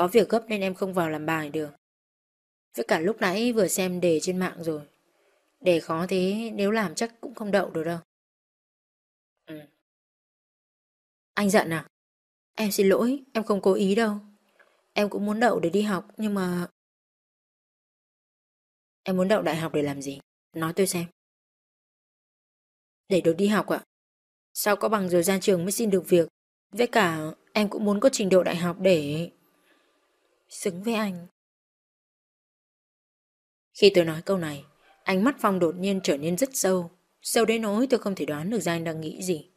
Có việc gấp nên em không vào làm bài được. Với cả lúc nãy vừa xem đề trên mạng rồi. Đề khó thế nếu làm chắc cũng không đậu được đâu. Ừ. Anh giận à? Em xin lỗi, em không cố ý đâu. Em cũng muốn đậu để đi học nhưng mà... Em muốn đậu đại học để làm gì? Nói tôi xem. Để được đi học ạ. Sao có bằng rồi ra trường mới xin được việc. Với cả em cũng muốn có trình độ đại học để... Xứng với anh. Khi tôi nói câu này, ánh mắt Phong đột nhiên trở nên rất sâu. Sâu đến nỗi tôi không thể đoán được ra anh đang nghĩ gì.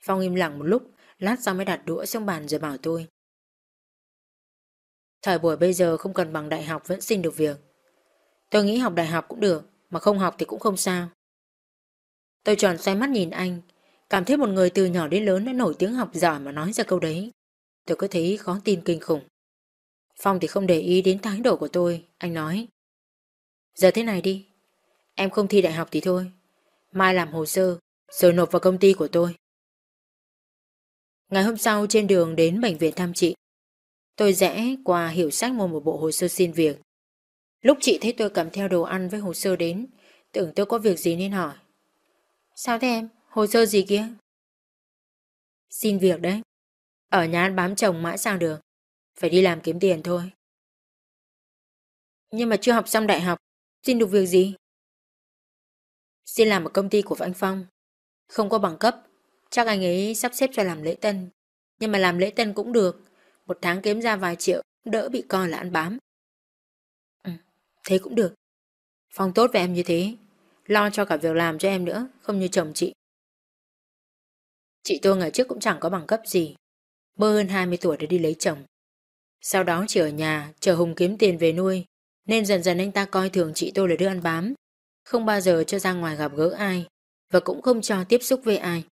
Phong im lặng một lúc, lát sau mới đặt đũa xuống bàn rồi bảo tôi. Thời buổi bây giờ không cần bằng đại học vẫn xin được việc. Tôi nghĩ học đại học cũng được, mà không học thì cũng không sao. Tôi tròn xoay mắt nhìn anh, cảm thấy một người từ nhỏ đến lớn đã nổi tiếng học giỏi mà nói ra câu đấy. Tôi có thấy khó tin kinh khủng. Phong thì không để ý đến thái độ của tôi, anh nói. Giờ thế này đi, em không thi đại học thì thôi. Mai làm hồ sơ, rồi nộp vào công ty của tôi. Ngày hôm sau trên đường đến bệnh viện thăm chị, tôi rẽ qua hiểu sách mua một bộ hồ sơ xin việc. Lúc chị thấy tôi cầm theo đồ ăn với hồ sơ đến, tưởng tôi có việc gì nên hỏi. Sao thế em? Hồ sơ gì kia? Xin việc đấy. Ở nhà ăn bám chồng mãi sao được. Phải đi làm kiếm tiền thôi. Nhưng mà chưa học xong đại học, xin được việc gì? Xin làm ở công ty của anh Phong. Không có bằng cấp, chắc anh ấy sắp xếp cho làm lễ tân. Nhưng mà làm lễ tân cũng được, một tháng kiếm ra vài triệu, đỡ bị coi là ăn bám. Ừ, thế cũng được. Phong tốt với em như thế, lo cho cả việc làm cho em nữa, không như chồng chị. Chị tôi ngày trước cũng chẳng có bằng cấp gì, bơ hơn 20 tuổi để đi lấy chồng. Sau đó chỉ ở nhà, chờ Hùng kiếm tiền về nuôi, nên dần dần anh ta coi thường chị tôi là đứa ăn bám, không bao giờ cho ra ngoài gặp gỡ ai, và cũng không cho tiếp xúc với ai.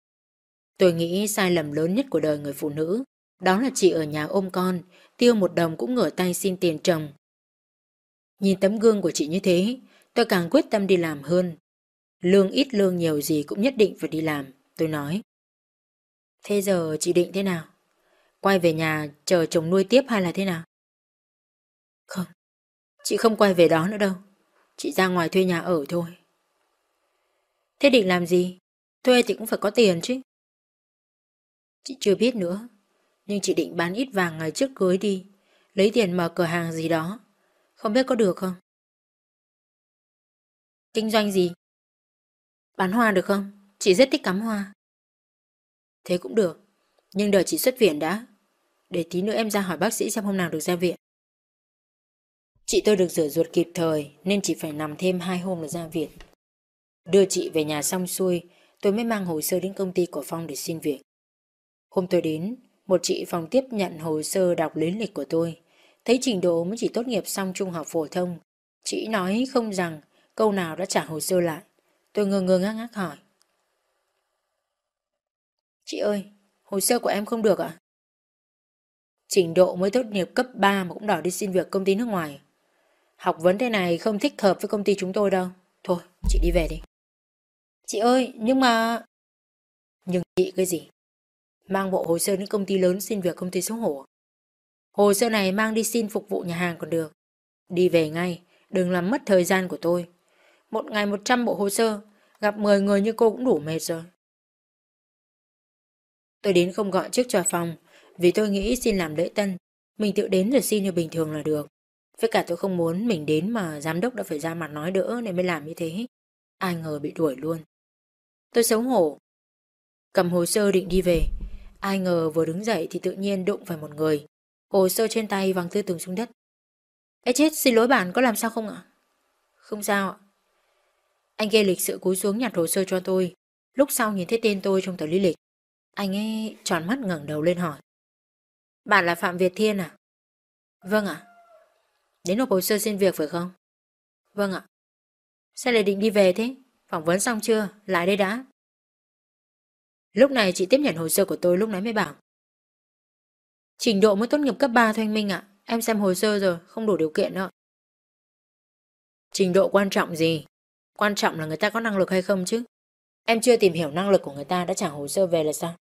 Tôi nghĩ sai lầm lớn nhất của đời người phụ nữ, đó là chị ở nhà ôm con, tiêu một đồng cũng ngửa tay xin tiền chồng. Nhìn tấm gương của chị như thế, tôi càng quyết tâm đi làm hơn. Lương ít lương nhiều gì cũng nhất định phải đi làm, tôi nói. Thế giờ chị định thế nào? Quay về nhà chờ chồng nuôi tiếp hay là thế nào? Không, chị không quay về đó nữa đâu. Chị ra ngoài thuê nhà ở thôi. Thế định làm gì? Thuê thì cũng phải có tiền chứ. Chị chưa biết nữa, nhưng chị định bán ít vàng ngày trước cưới đi, lấy tiền mở cửa hàng gì đó. Không biết có được không? Kinh doanh gì? Bán hoa được không? Chị rất thích cắm hoa. Thế cũng được, nhưng đợi chị xuất viện đã. Để tí nữa em ra hỏi bác sĩ xem hôm nào được ra viện. Chị tôi được rửa ruột kịp thời nên chỉ phải nằm thêm hai hôm là ra viện. Đưa chị về nhà xong xuôi, tôi mới mang hồ sơ đến công ty của Phong để xin việc. Hôm tôi đến, một chị phòng tiếp nhận hồ sơ đọc lý lịch của tôi. Thấy trình độ mới chỉ tốt nghiệp xong trung học phổ thông. Chị nói không rằng câu nào đã trả hồ sơ lại. Tôi ngơ ngơ ngác ngác hỏi. Chị ơi, hồ sơ của em không được ạ? Trình độ mới tốt nghiệp cấp 3 mà cũng đòi đi xin việc công ty nước ngoài. Học vấn thế này không thích hợp với công ty chúng tôi đâu. Thôi, chị đi về đi. Chị ơi, nhưng mà... Nhưng chị cái gì? Mang bộ hồ sơ đến công ty lớn xin việc công ty xấu hổ. Hồ sơ này mang đi xin phục vụ nhà hàng còn được. Đi về ngay, đừng làm mất thời gian của tôi. Một ngày 100 bộ hồ sơ, gặp 10 người như cô cũng đủ mệt rồi. Tôi đến không gọi trước cho phòng, vì tôi nghĩ xin làm lễ tân, mình tự đến rồi xin như bình thường là được. Với cả tôi không muốn mình đến mà giám đốc đã phải ra mặt nói đỡ nên mới làm như thế. Ai ngờ bị đuổi luôn. Tôi xấu hổ. Cầm hồ sơ định đi về, Ai ngờ vừa đứng dậy thì tự nhiên đụng phải một người. Hồ sơ trên tay văng tư tường xuống đất. Ê chết, xin lỗi bạn, có làm sao không ạ? Không sao ạ. Anh kia lịch sự cúi xuống nhặt hồ sơ cho tôi. Lúc sau nhìn thấy tên tôi trong tờ lý lịch. Anh ấy tròn mắt ngẩng đầu lên hỏi. Bạn là Phạm Việt Thiên à? Vâng ạ. Đến nộp hồ sơ xin việc phải không? Vâng ạ. Sao lại định đi về thế? Phỏng vấn xong chưa? Lại đây đã. Lúc này chị tiếp nhận hồ sơ của tôi lúc nãy mới bảo. Trình độ mới tốt nghiệp cấp 3 thôi anh Minh ạ. Em xem hồ sơ rồi, không đủ điều kiện đâu. Trình độ quan trọng gì? Quan trọng là người ta có năng lực hay không chứ. Em chưa tìm hiểu năng lực của người ta đã trả hồ sơ về là sao?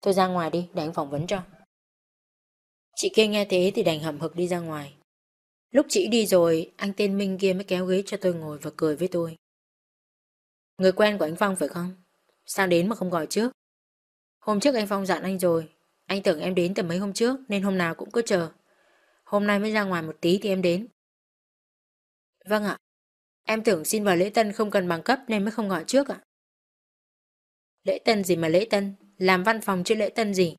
Tôi ra ngoài đi, để anh phỏng vấn cho. Chị kia nghe thế thì đành hậm hực đi ra ngoài. Lúc chị đi rồi, anh tên Minh kia mới kéo ghế cho tôi ngồi và cười với tôi. Người quen của anh Phong phải không? Sao đến mà không gọi trước? Hôm trước anh Phong dặn anh rồi. Anh tưởng em đến từ mấy hôm trước nên hôm nào cũng cứ chờ. Hôm nay mới ra ngoài một tí thì em đến. Vâng ạ. Em tưởng xin vào lễ tân không cần bằng cấp nên mới không gọi trước ạ. Lễ tân gì mà lễ tân? Làm văn phòng chứ lễ tân gì?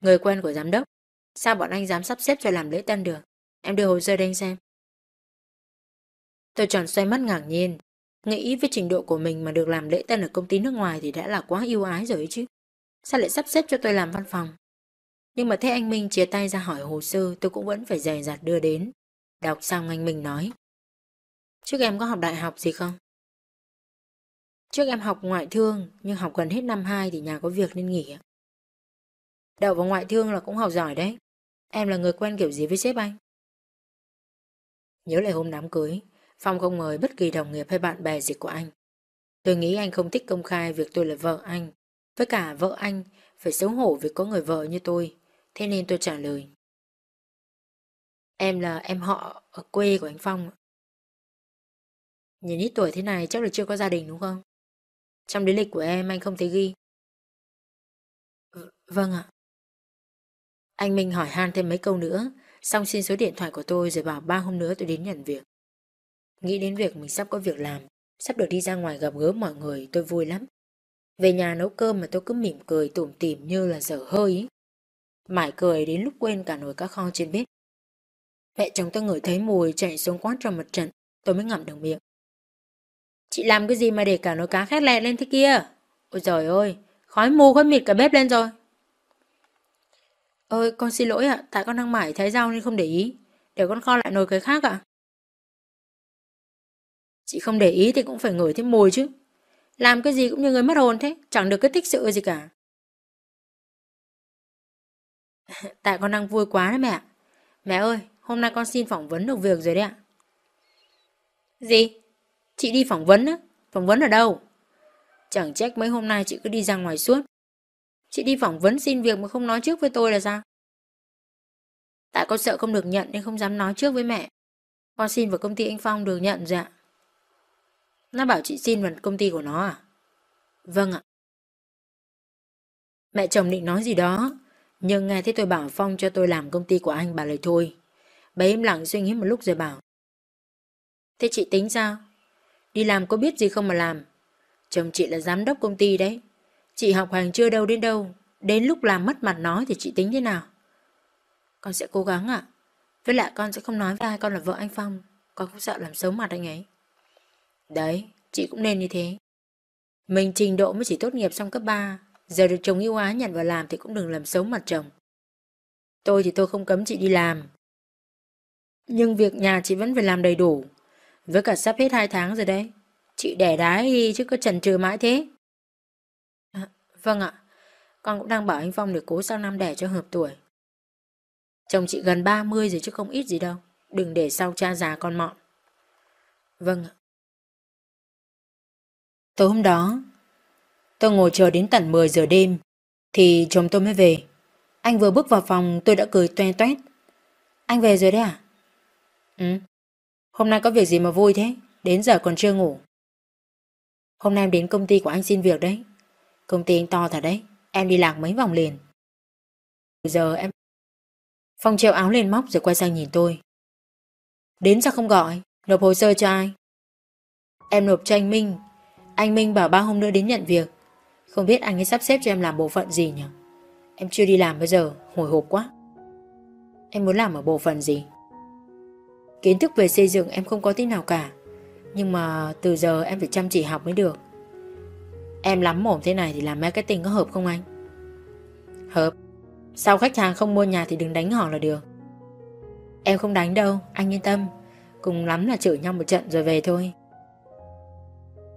Người quen của giám đốc. Sao bọn anh dám sắp xếp cho làm lễ tân được? Em đưa hồ sơ đây anh xem. Tôi tròn xoay mắt ngạc nhiên. Nghĩ với trình độ của mình mà được làm lễ tân ở công ty nước ngoài thì đã là quá yêu ái rồi ấy chứ. Sao lại sắp xếp cho tôi làm văn phòng? Nhưng mà thấy anh Minh chia tay ra hỏi hồ sơ, tôi cũng vẫn phải dày dặt đưa đến. Đọc xong anh Minh nói. Trước em có học đại học gì không? Trước em học ngoại thương, nhưng học gần hết năm 2 thì nhà có việc nên nghỉ. Đậu vào ngoại thương là cũng học giỏi đấy. Em là người quen kiểu gì với sếp anh? Nhớ lại hôm đám cưới, Phong không mời bất kỳ đồng nghiệp hay bạn bè gì của anh. Tôi nghĩ anh không thích công khai việc tôi là vợ anh. Với cả vợ anh phải xấu hổ vì có người vợ như tôi. Thế nên tôi trả lời. Em là em họ ở quê của anh Phong. Nhìn ít tuổi thế này chắc là chưa có gia đình đúng không? Trong lý lịch của em anh không thấy ghi. V vâng ạ. Anh Minh hỏi han thêm mấy câu nữa, xong xin số điện thoại của tôi rồi bảo ba hôm nữa tôi đến nhận việc. Nghĩ đến việc mình sắp có việc làm, sắp được đi ra ngoài gặp gỡ mọi người tôi vui lắm. Về nhà nấu cơm mà tôi cứ mỉm cười tủm tỉm như là dở hơi ý. Mãi cười đến lúc quên cả nồi cá kho trên bếp. Mẹ chồng tôi ngửi thấy mùi chạy xuống quán trong một trận, tôi mới ngậm được miệng. Chị làm cái gì mà để cả nồi cá khét lẹt lên thế kia? Ôi trời ơi, khói mù khói mịt cả bếp lên rồi. Ơi, con xin lỗi ạ, tại con đang mải thái rau nên không để ý. Để con kho lại nồi cái khác ạ. Chị không để ý thì cũng phải ngửi thấy mùi chứ. Làm cái gì cũng như người mất hồn thế, chẳng được cái tích sự gì cả. Tại con đang vui quá đấy mẹ. Mẹ ơi, hôm nay con xin phỏng vấn được việc rồi đấy ạ. Gì? Chị đi phỏng vấn á? Phỏng vấn ở đâu? Chẳng trách mấy hôm nay chị cứ đi ra ngoài suốt. Chị đi phỏng vấn xin việc mà không nói trước với tôi là sao? Tại con sợ không được nhận nên không dám nói trước với mẹ. Con xin vào công ty anh Phong được nhận dạ. Nó bảo chị xin vào công ty của nó à? Vâng ạ. Mẹ chồng định nói gì đó, nhưng nghe thấy tôi bảo Phong cho tôi làm công ty của anh bà lời thôi. Bà im lặng suy nghĩ một lúc rồi bảo. Thế chị tính sao? Đi làm có biết gì không mà làm? Chồng chị là giám đốc công ty đấy. Chị học hành chưa đâu đến đâu. Đến lúc làm mất mặt nói thì chị tính thế nào? Con sẽ cố gắng ạ. Với lại con sẽ không nói với ai con là vợ anh Phong. Con không sợ làm xấu mặt anh ấy. Đấy, chị cũng nên như thế. Mình trình độ mới chỉ tốt nghiệp xong cấp 3. Giờ được chồng yêu ái nhận vào làm thì cũng đừng làm xấu mặt chồng. Tôi thì tôi không cấm chị đi làm. Nhưng việc nhà chị vẫn phải làm đầy đủ. Với cả sắp hết 2 tháng rồi đấy. Chị đẻ đái đi chứ có trần trừ mãi thế. Vâng ạ. Con cũng đang bảo anh Phong để cố sang năm đẻ cho hợp tuổi. Chồng chị gần 30 rồi chứ không ít gì đâu. Đừng để sau cha già con mọn. Vâng ạ. Tối hôm đó, tôi ngồi chờ đến tận 10 giờ đêm, thì chồng tôi mới về. Anh vừa bước vào phòng tôi đã cười toe toét. Anh về rồi đấy à? Ừ. Hôm nay có việc gì mà vui thế? Đến giờ còn chưa ngủ. Hôm nay em đến công ty của anh xin việc đấy. Công ty anh to thật đấy. Em đi lạc mấy vòng liền. Giờ em... Phong treo áo lên móc rồi quay sang nhìn tôi. Đến sao không gọi? Nộp hồ sơ cho ai? Em nộp cho anh Minh anh Minh bảo ba hôm nữa đến nhận việc Không biết anh ấy sắp xếp cho em làm bộ phận gì nhỉ Em chưa đi làm bây giờ, Hồi hộp quá Em muốn làm ở bộ phận gì Kiến thức về xây dựng em không có tí nào cả Nhưng mà từ giờ em phải chăm chỉ học mới được Em lắm mồm thế này thì làm marketing có hợp không anh Hợp Sau khách hàng không mua nhà thì đừng đánh họ là được Em không đánh đâu Anh yên tâm Cùng lắm là chửi nhau một trận rồi về thôi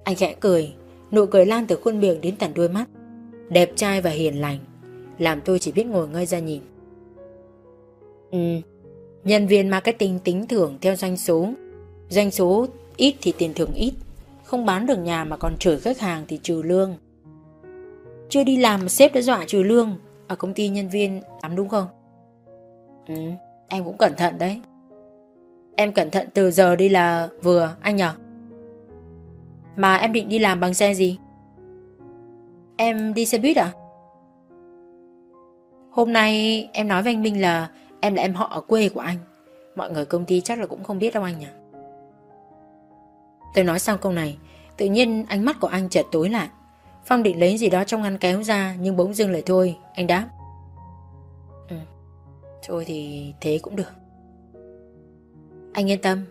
anh khẽ cười, nụ cười lan từ khuôn miệng đến tận đuôi mắt. Đẹp trai và hiền lành, làm tôi chỉ biết ngồi ngơi ra nhìn. Ừ, nhân viên marketing tính thưởng theo doanh số. Doanh số ít thì tiền thưởng ít, không bán được nhà mà còn chửi khách hàng thì trừ lương. Chưa đi làm mà sếp đã dọa trừ lương, ở công ty nhân viên lắm đúng không? Ừ, em cũng cẩn thận đấy. Em cẩn thận từ giờ đi là vừa, anh nhở? Mà em định đi làm bằng xe gì? Em đi xe buýt à? Hôm nay em nói với anh Minh là em là em họ ở quê của anh. Mọi người công ty chắc là cũng không biết đâu anh nhỉ? Tôi nói xong câu này, tự nhiên ánh mắt của anh chợt tối lại. Phong định lấy gì đó trong ngăn kéo ra nhưng bỗng dưng lại thôi, anh đáp. Ừ, thôi thì thế cũng được. Anh yên tâm,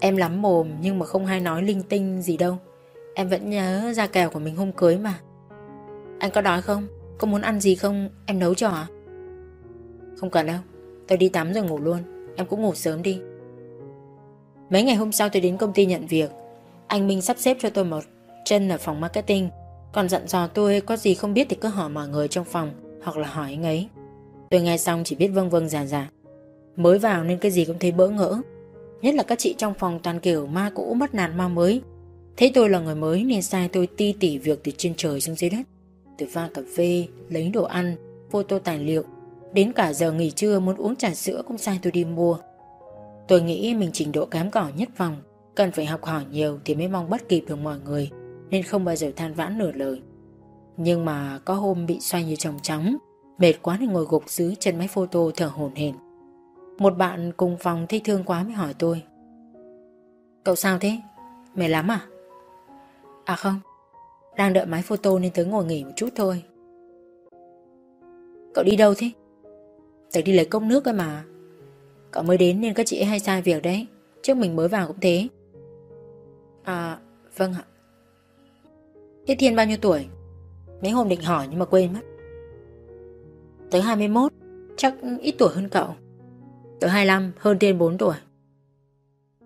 em lắm mồm nhưng mà không hay nói linh tinh gì đâu. Em vẫn nhớ ra kèo của mình hôm cưới mà. Anh có đói không? Có muốn ăn gì không? Em nấu cho hả? Không cần đâu, tôi đi tắm rồi ngủ luôn. Em cũng ngủ sớm đi. Mấy ngày hôm sau tôi đến công ty nhận việc. Anh Minh sắp xếp cho tôi một chân ở phòng marketing. Còn dặn dò tôi có gì không biết thì cứ hỏi mọi người trong phòng hoặc là hỏi anh ấy. Tôi nghe xong chỉ biết vâng vâng giả giả. Mới vào nên cái gì cũng thấy bỡ ngỡ. Nhất là các chị trong phòng toàn kiểu ma cũ mất nạt ma mới. Thấy tôi là người mới nên sai tôi ti tỉ việc từ trên trời xuống dưới đất. Từ pha cà phê, lấy đồ ăn, photo tài liệu. Đến cả giờ nghỉ trưa muốn uống trà sữa cũng sai tôi đi mua. Tôi nghĩ mình trình độ kém cỏi nhất phòng. Cần phải học hỏi nhiều thì mới mong bắt kịp được mọi người. Nên không bao giờ than vãn nửa lời. Nhưng mà có hôm bị xoay như chồng trắng. Mệt quá nên ngồi gục dưới chân máy photo thở hổn hển. Một bạn cùng phòng thấy thương quá mới hỏi tôi, Cậu sao thế? Mệt lắm à? À không, Đang đợi máy photo nên tới ngồi nghỉ một chút thôi Cậu đi đâu thế? Tớ đi lấy cốc nước cơ mà Cậu mới đến nên các chị hay sai việc đấy, Trước mình mới vào cũng thế À vâng ạ Thế Thiên bao nhiêu tuổi? Mấy hôm định hỏi nhưng mà quên mất Tớ 21 Chắc ít tuổi hơn cậu Tớ 25, hơn Thiên 4 tuổi.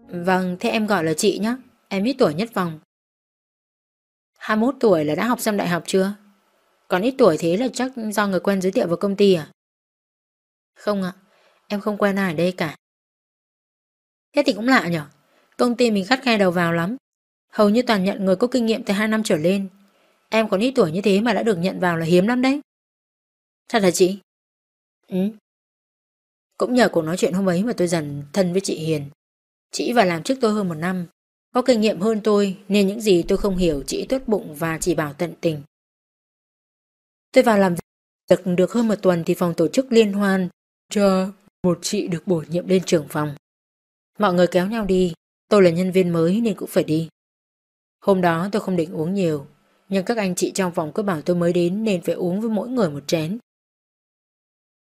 Vâng, thế em gọi là chị nhé. Em ít tuổi nhất vòng. 21 tuổi là đã học xong đại học chưa? Còn ít tuổi thế là chắc do người quen giới thiệu vào công ty à? Không ạ, em không quen ai ở đây cả. Thế thì cũng lạ nhở. Công ty mình khắt khe đầu vào lắm. Hầu như toàn nhận người có kinh nghiệm từ 2 năm trở lên. Em còn ít tuổi như thế mà đã được nhận vào là hiếm lắm đấy. Thật là chị? Ừ, cũng nhờ cuộc nói chuyện hôm ấy mà tôi dần thân với chị Hiền. Chị vào làm trước tôi hơn một năm, có kinh nghiệm hơn tôi nên những gì tôi không hiểu chị tốt bụng và chỉ bảo tận tình. Tôi vào làm việc được hơn một tuần thì phòng tổ chức liên hoan cho một chị được bổ nhiệm lên trưởng phòng. Mọi người kéo nhau đi, tôi là nhân viên mới nên cũng phải đi. Hôm đó tôi không định uống nhiều, nhưng các anh chị trong phòng cứ bảo tôi mới đến nên phải uống với mỗi người một chén.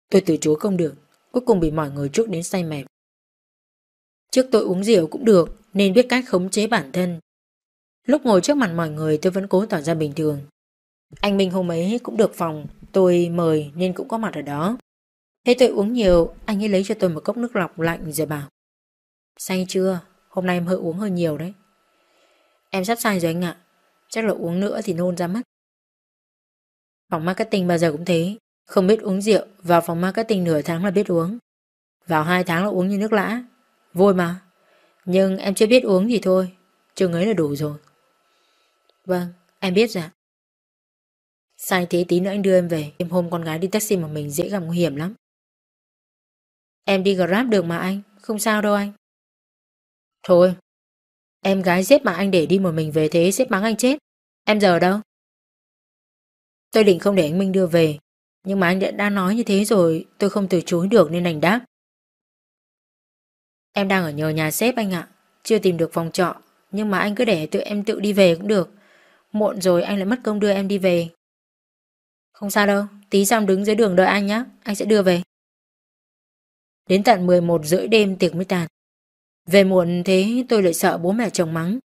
Tôi từ chối không được, cuối cùng bị mọi người trước đến say mềm. Trước tôi uống rượu cũng được nên biết cách khống chế bản thân. Lúc ngồi trước mặt mọi người tôi vẫn cố tỏ ra bình thường. Anh Minh hôm ấy cũng được phòng, tôi mời nên cũng có mặt ở đó. Thế tôi uống nhiều, anh ấy lấy cho tôi một cốc nước lọc lạnh rồi bảo. Say chưa? Hôm nay em hơi uống hơi nhiều đấy. Em sắp say rồi anh ạ. Chắc là uống nữa thì nôn ra mất. Phòng marketing bao giờ cũng thế. Không biết uống rượu, vào phòng marketing nửa tháng là biết uống. Vào hai tháng là uống như nước lã. Vui mà. Nhưng em chưa biết uống thì thôi. Chừng ấy là đủ rồi. Vâng, em biết rồi. Sai thế tí nữa anh đưa em về. Em hôm con gái đi taxi mà mình dễ gặp nguy hiểm lắm. Em đi Grab được mà anh. Không sao đâu anh. Thôi. Em gái xếp mà anh để đi một mình về thế xếp mắng anh chết. Em giờ đâu? Tôi định không để anh Minh đưa về nhưng mà anh đã, đã nói như thế rồi Tôi không từ chối được nên đành đáp. Em đang ở nhờ nhà sếp anh ạ Chưa tìm được phòng trọ Nhưng mà anh cứ để tự em tự đi về cũng được. Muộn rồi anh lại mất công đưa em đi về. Không sao đâu Tí xong đứng dưới đường đợi anh nhé Anh sẽ đưa về. Đến tận 11 rưỡi đêm tiệc mới tàn. Về muộn thế tôi lại sợ bố mẹ chồng mắng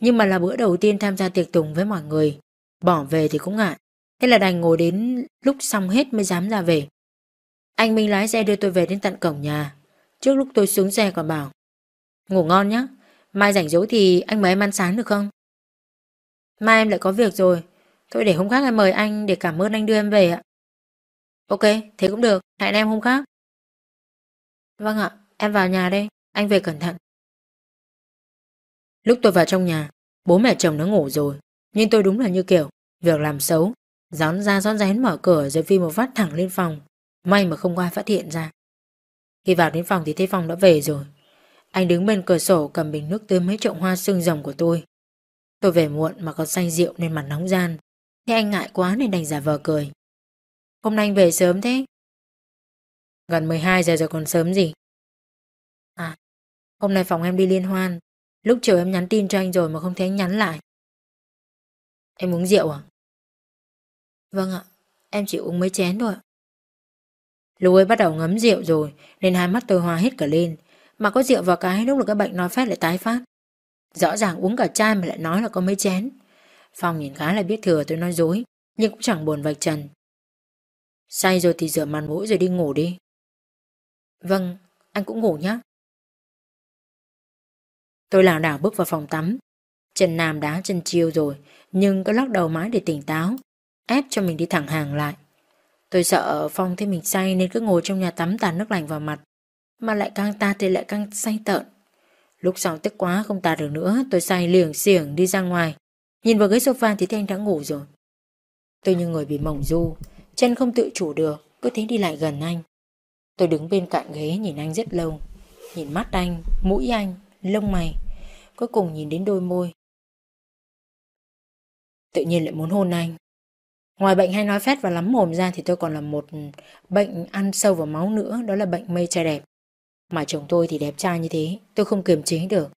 Nhưng mà là bữa đầu tiên tham gia tiệc tùng với mọi người Bỏ về thì cũng ngại Thế là đành ngồi đến lúc xong hết mới dám ra về. Anh Minh lái xe đưa tôi về đến tận cổng nhà. Trước lúc tôi xuống xe còn bảo Ngủ ngon nhé, mai rảnh rỗi thì anh mời em ăn sáng được không? Mai em lại có việc rồi. Thôi để hôm khác em mời anh để cảm ơn anh đưa em về ạ. Ok, thế cũng được. Hẹn em hôm khác. Vâng ạ, em vào nhà đây. Anh về cẩn thận. Lúc tôi vào trong nhà, bố mẹ chồng nó ngủ rồi. Nhưng tôi đúng là như kiểu, việc làm xấu Gión ra gión rén mở cửa rồi phi một phát thẳng lên phòng. May mà không ai phát hiện ra. Khi vào đến phòng thì thấy phòng đã về rồi. Anh đứng bên cửa sổ cầm bình nước tưới mấy trộm hoa xương rồng của tôi. Tôi về muộn mà còn say rượu nên mặt nóng gian. Thế anh ngại quá nên đành giả vờ cười. Hôm nay anh về sớm thế? Gần 12 giờ rồi còn sớm gì? À, hôm nay phòng em đi liên hoan. Lúc chiều em nhắn tin cho anh rồi mà không thấy anh nhắn lại. Em uống rượu à? Vâng ạ, em chỉ uống mấy chén thôi ạ. Lũ ấy bắt đầu ngấm rượu rồi nên hai mắt tôi hoa hết cả lên. Mà có rượu vào cái lúc là các bệnh nói phát lại tái phát. Rõ ràng uống cả chai mà lại nói là có mấy chén. Phong nhìn khá là biết thừa tôi nói dối, nhưng cũng chẳng buồn vạch trần. Say rồi thì rửa mặt mũi rồi đi ngủ đi. Vâng, anh cũng ngủ nhé. Tôi lảo đảo bước vào phòng tắm. trần nam đã chân chiêu rồi, nhưng cứ lắc đầu mãi để tỉnh táo, ép cho mình đi thẳng hàng lại. Tôi sợ Phong thấy mình say nên cứ ngồi trong nhà tắm tàn nước lạnh vào mặt, mà lại càng ta thì lại càng say tợn. Lúc sau tức quá không ta được nữa, tôi say liềng xiềng đi ra ngoài, nhìn vào ghế sofa thì thấy anh đã ngủ rồi. Tôi như người bị mỏng du, chân không tự chủ được, cứ thế đi lại gần anh. Tôi đứng bên cạnh ghế nhìn anh rất lâu, nhìn mắt anh, mũi anh, lông mày, cuối cùng nhìn đến đôi môi. Tự nhiên lại muốn hôn anh. Ngoài bệnh hay nói phét và lắm mồm ra thì tôi còn là một bệnh ăn sâu vào máu nữa, đó là bệnh mê trai đẹp. Mà chồng tôi thì đẹp trai như thế, tôi không kiềm chế được.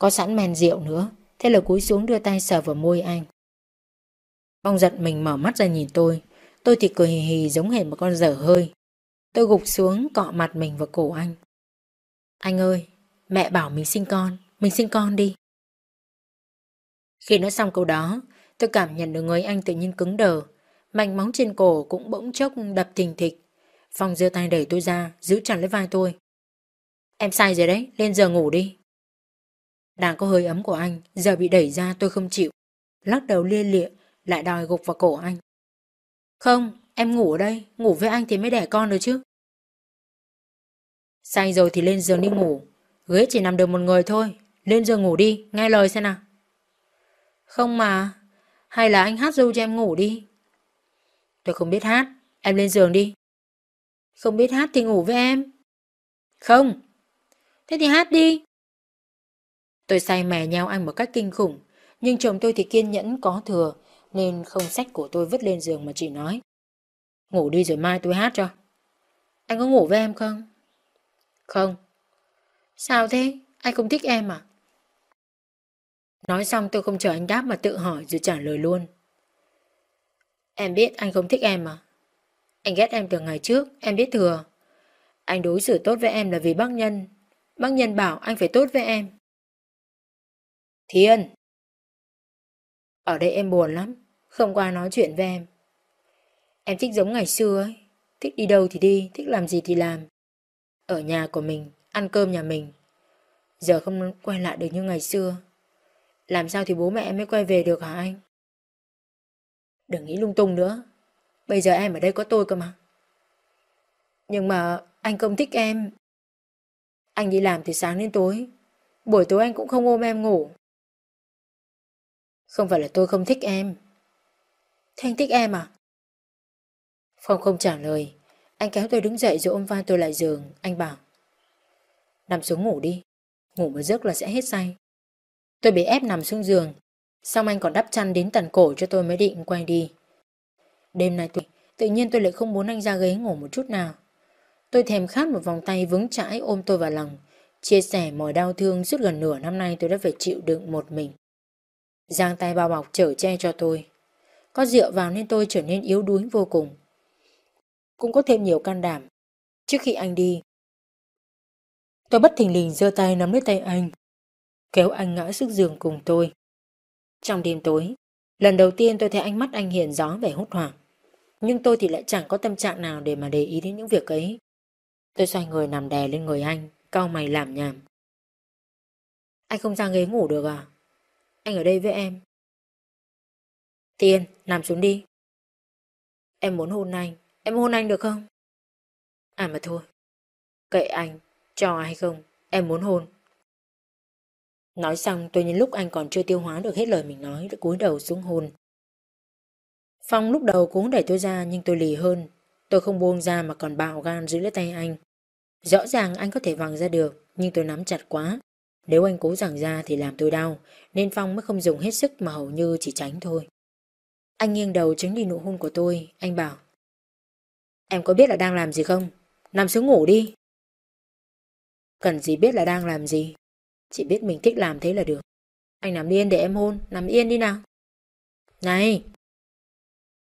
Có sẵn men rượu nữa, thế là cúi xuống đưa tay sờ vào môi anh. Bong giận mình mở mắt ra nhìn tôi, tôi thì cười hì hì giống hệt một con dở hơi. Tôi gục xuống cọ mặt mình vào cổ anh. Anh ơi, mẹ bảo mình sinh con, mình sinh con đi. Khi nói xong câu đó, tôi cảm nhận được người anh tự nhiên cứng đờ, mảnh móng trên cổ cũng bỗng chốc đập thình thịch. Phong giơ tay đẩy tôi ra, giữ chặt lấy vai tôi. Em sai rồi đấy, lên giờ ngủ đi. Đang có hơi ấm của anh, giờ bị đẩy ra tôi không chịu. Lắc đầu lia lịa, lại đòi gục vào cổ anh. Không, em ngủ ở đây, ngủ với anh thì mới đẻ con được chứ. Say rồi thì lên giường đi ngủ, ghế chỉ nằm được một người thôi, lên giường ngủ đi, nghe lời xem nào. Không mà, hay là anh hát ru cho em ngủ đi. Tôi không biết hát, em lên giường đi. Không biết hát thì ngủ với em. Không, thế thì hát đi. Tôi say mè nhau anh một cách kinh khủng, nhưng chồng tôi thì kiên nhẫn có thừa, nên không sách của tôi vứt lên giường mà chỉ nói. Ngủ đi rồi mai tôi hát cho. Anh có ngủ với em không? Không. Sao thế? Anh không thích em à? Nói xong tôi không chờ anh đáp mà tự hỏi rồi trả lời luôn. Em biết anh không thích em à? Anh ghét em từ ngày trước, em biết thừa. Anh đối xử tốt với em là vì bác Nhân. Bác Nhân bảo anh phải tốt với em. Thiên! Ở đây em buồn lắm, không qua nói chuyện với em. Em thích giống ngày xưa ấy, thích đi đâu thì đi, thích làm gì thì làm. Ở nhà của mình, ăn cơm nhà mình. Giờ không quay lại được như ngày xưa. Làm sao thì bố mẹ em mới quay về được hả anh? Đừng nghĩ lung tung nữa. Bây giờ em ở đây có tôi cơ mà. Nhưng mà anh không thích em. Anh đi làm từ sáng đến tối. Buổi tối anh cũng không ôm em ngủ. Không phải là tôi không thích em. Thế anh thích em à? Phong không trả lời. Anh kéo tôi đứng dậy rồi ôm vai tôi lại giường. Anh bảo. Nằm xuống ngủ đi. Ngủ một giấc là sẽ hết say. Tôi bị ép nằm xuống giường. Xong anh còn đắp chăn đến tận cổ cho tôi mới định quay đi. Đêm nay tôi, tự nhiên tôi lại không muốn anh ra ghế ngủ một chút nào. Tôi thèm khát một vòng tay vững chãi ôm tôi vào lòng. Chia sẻ mọi đau thương suốt gần nửa năm nay tôi đã phải chịu đựng một mình. Giang tay bao bọc chở che cho tôi. Có rượu vào nên tôi trở nên yếu đuối vô cùng. Cũng có thêm nhiều can đảm. Trước khi anh đi, tôi bất thình lình giơ tay nắm lấy tay anh, kéo anh ngã sức giường cùng tôi. Trong đêm tối, lần đầu tiên tôi thấy ánh mắt anh hiện rõ vẻ hốt hoảng. Nhưng tôi thì lại chẳng có tâm trạng nào để mà để ý đến những việc ấy. Tôi xoay người nằm đè lên người anh, cau mày làm nhảm. Anh không ra ghế ngủ được à? Anh ở đây với em. Tiên, nằm xuống đi. Em muốn hôn anh. Em hôn anh được không? À mà thôi. Kệ anh, cho ai không, em muốn hôn. Nói xong tôi nhân lúc anh còn chưa tiêu hóa được hết lời mình nói đã cúi đầu xuống hôn. Phong lúc đầu cũng đẩy tôi ra nhưng tôi lì hơn. Tôi không buông ra mà còn bạo gan giữ lấy tay anh. Rõ ràng anh có thể văng ra được, nhưng tôi nắm chặt quá. Nếu anh cố giằng ra thì làm tôi đau, nên Phong mới không dùng hết sức mà hầu như chỉ tránh thôi. Anh nghiêng đầu tránh đi nụ hôn của tôi, anh bảo. Em có biết là đang làm gì không? Nằm xuống ngủ đi. Cần gì biết là đang làm gì. Chỉ biết mình thích làm thế là được. Anh nằm yên để em hôn, nằm yên đi nào. Này!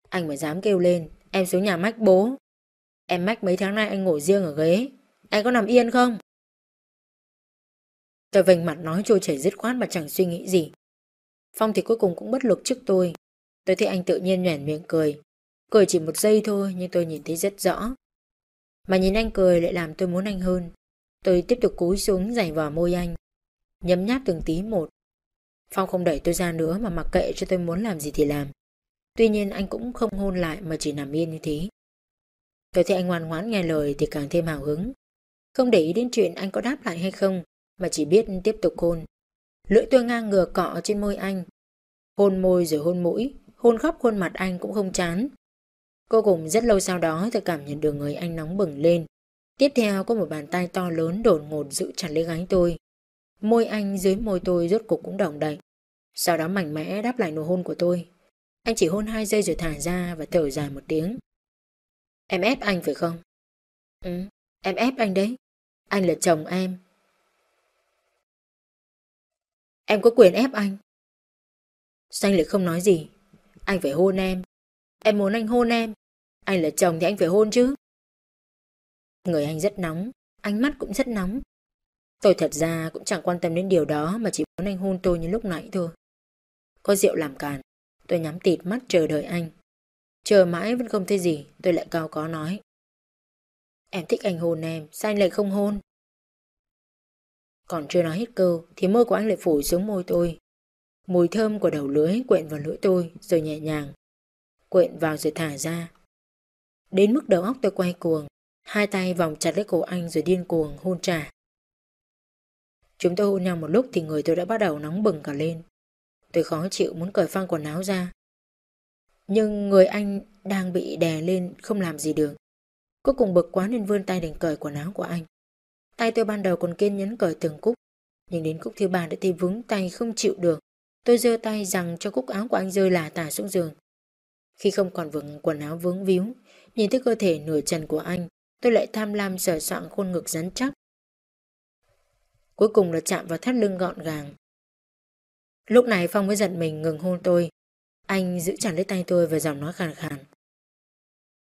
Anh mà dám kêu lên, em xuống nhà mách bố. Em mách mấy tháng nay anh ngồi riêng ở ghế. Anh có nằm yên không? Tôi vành mặt nói trôi chảy dứt khoát mà chẳng suy nghĩ gì. Phong thì cuối cùng cũng bất lực trước tôi. Tôi thấy anh tự nhiên nhoẻn miệng cười. Cười chỉ một giây thôi nhưng tôi nhìn thấy rất rõ. Mà nhìn anh cười lại làm tôi muốn anh hơn. Tôi tiếp tục cúi xuống giày vào môi anh. Nhấm nháp từng tí một. Phong không đẩy tôi ra nữa mà mặc kệ cho tôi muốn làm gì thì làm. Tuy nhiên anh cũng không hôn lại mà chỉ nằm yên như thế. Tôi thấy anh ngoan ngoãn nghe lời thì càng thêm hào hứng. Không để ý đến chuyện anh có đáp lại hay không mà chỉ biết tiếp tục hôn. Lưỡi tôi ngang ngừa cọ trên môi anh. Hôn môi rồi hôn mũi, hôn khắp khuôn mặt anh cũng không chán. Cô cùng rất lâu sau đó tôi cảm nhận được người anh nóng bừng lên. Tiếp theo có một bàn tay to lớn đột ngột giữ chặt lấy gái tôi. Môi anh dưới môi tôi rốt cục cũng động đậy. Sau đó mạnh mẽ đáp lại nụ hôn của tôi. Anh chỉ hôn hai giây rồi thả ra và thở dài một tiếng. Em ép anh phải không? Ừ, em ép anh đấy. Anh là chồng em. Em có quyền ép anh. Xanh lại không nói gì. Anh phải hôn em. Em muốn anh hôn em. Anh là chồng thì anh phải hôn chứ. Người anh rất nóng, ánh mắt cũng rất nóng. Tôi thật ra cũng chẳng quan tâm đến điều đó mà chỉ muốn anh hôn tôi như lúc nãy thôi. Có rượu làm càn, tôi nhắm tịt mắt chờ đợi anh. Chờ mãi vẫn không thấy gì, tôi lại cao có nói. Em thích anh hôn em, sao anh lại không hôn? Còn chưa nói hết câu thì môi của anh lại phủ xuống môi tôi. Mùi thơm của đầu lưới quện vào lưỡi tôi rồi nhẹ nhàng. Quện vào rồi thả ra. Đến mức đầu óc tôi quay cuồng, hai tay vòng chặt lấy cổ anh rồi điên cuồng hôn trả. Chúng tôi hôn nhau một lúc thì người tôi đã bắt đầu nóng bừng cả lên. Tôi khó chịu muốn cởi phăng quần áo ra. Nhưng người anh đang bị đè lên không làm gì được. Cuối cùng bực quá nên vươn tay định cởi quần áo của anh. Tay tôi ban đầu còn kiên nhẫn cởi từng cúc. Nhưng đến cúc thứ ba đã thì vướng tay không chịu được. Tôi giơ tay rằng cho cúc áo của anh rơi lả tả xuống giường. Khi không còn vững quần áo vướng víu, nhìn thấy cơ thể nửa trần của anh, tôi lại tham lam sờ soạn khuôn ngực rắn chắc. Cuối cùng là chạm vào thắt lưng gọn gàng. Lúc này Phong mới giận mình ngừng hôn tôi. Anh giữ chặt lấy tay tôi và giọng nói khàn khàn.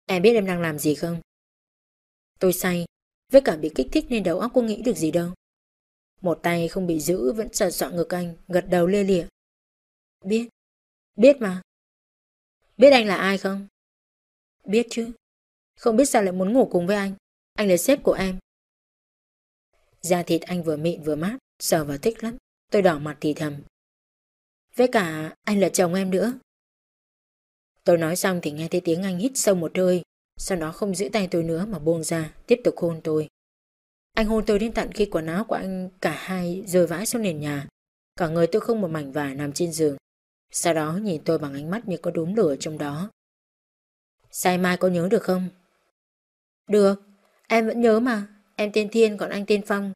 Em biết em đang làm gì không? Tôi say, với cả bị kích thích nên đầu óc cô nghĩ được gì đâu. Một tay không bị giữ vẫn sờ soạn ngực anh, gật đầu lê lịa. Biết, biết mà. Biết anh là ai không? Biết chứ. Không biết sao lại muốn ngủ cùng với anh. Anh là sếp của em. Da thịt anh vừa mịn vừa mát, sờ vào thích lắm. Tôi đỏ mặt thì thầm. Với cả anh là chồng em nữa. Tôi nói xong thì nghe thấy tiếng anh hít sâu một hơi, sau đó không giữ tay tôi nữa mà buông ra, tiếp tục hôn tôi. Anh hôn tôi đến tận khi quần áo của anh cả hai rơi vãi xuống nền nhà. Cả người tôi không một mảnh vải nằm trên giường. Sau đó nhìn tôi bằng ánh mắt như có đốm lửa trong đó. Sai mai có nhớ được không? Được, em vẫn nhớ mà. Em tên Thiên còn anh tên Phong.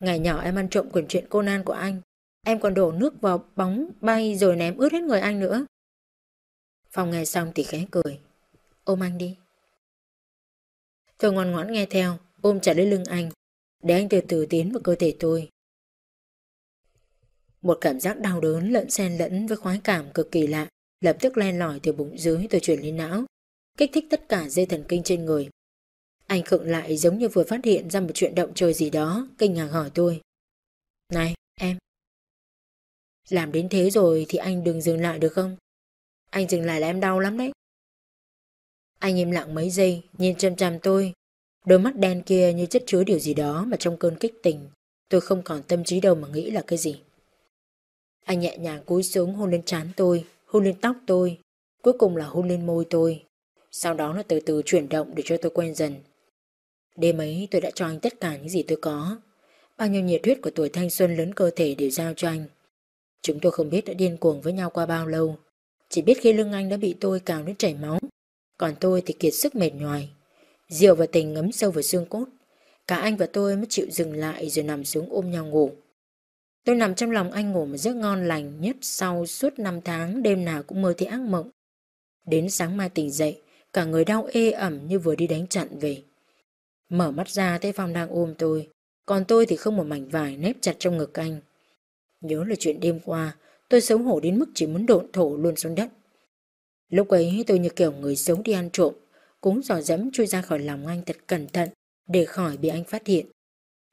Ngày nhỏ em ăn trộm quyển truyện Conan của anh. Em còn đổ nước vào bóng bay rồi ném ướt hết người anh nữa. Phong nghe xong thì khẽ cười. Ôm anh đi. Tôi ngoan ngoãn nghe theo, ôm chặt lấy lưng anh, để anh từ từ tiến vào cơ thể tôi. Một cảm giác đau đớn lẫn xen lẫn với khoái cảm cực kỳ lạ, lập tức len lỏi từ bụng dưới tôi chuyển lên não, kích thích tất cả dây thần kinh trên người. Anh khựng lại giống như vừa phát hiện ra một chuyện động trời gì đó, kinh ngạc hỏi tôi. Này, em. Làm đến thế rồi thì anh đừng dừng lại được không? Anh dừng lại là em đau lắm đấy. Anh im lặng mấy giây, nhìn chăm chăm tôi. Đôi mắt đen kia như chất chứa điều gì đó mà trong cơn kích tình, tôi không còn tâm trí đâu mà nghĩ là cái gì. Anh nhẹ nhàng cúi xuống hôn lên trán tôi, hôn lên tóc tôi, cuối cùng là hôn lên môi tôi. Sau đó nó từ từ chuyển động để cho tôi quen dần. Đêm ấy tôi đã cho anh tất cả những gì tôi có. Bao nhiêu nhiệt huyết của tuổi thanh xuân lớn cơ thể đều giao cho anh. Chúng tôi không biết đã điên cuồng với nhau qua bao lâu. Chỉ biết khi lưng anh đã bị tôi cào đến chảy máu. Còn tôi thì kiệt sức mệt nhoài. Rượu và tình ngấm sâu vào xương cốt. Cả anh và tôi mới chịu dừng lại rồi nằm xuống ôm nhau ngủ. Tôi nằm trong lòng anh ngủ một giấc ngon lành nhất sau suốt năm tháng đêm nào cũng mơ thấy ác mộng. Đến sáng mai tỉnh dậy, cả người đau ê ẩm như vừa đi đánh trận về. Mở mắt ra thấy Phong đang ôm tôi, còn tôi thì không một mảnh vải nếp chặt trong ngực anh. Nhớ là chuyện đêm qua, tôi xấu hổ đến mức chỉ muốn độn thổ luôn xuống đất. Lúc ấy tôi như kiểu người xấu đi ăn trộm, cũng dò dẫm chui ra khỏi lòng anh thật cẩn thận để khỏi bị anh phát hiện.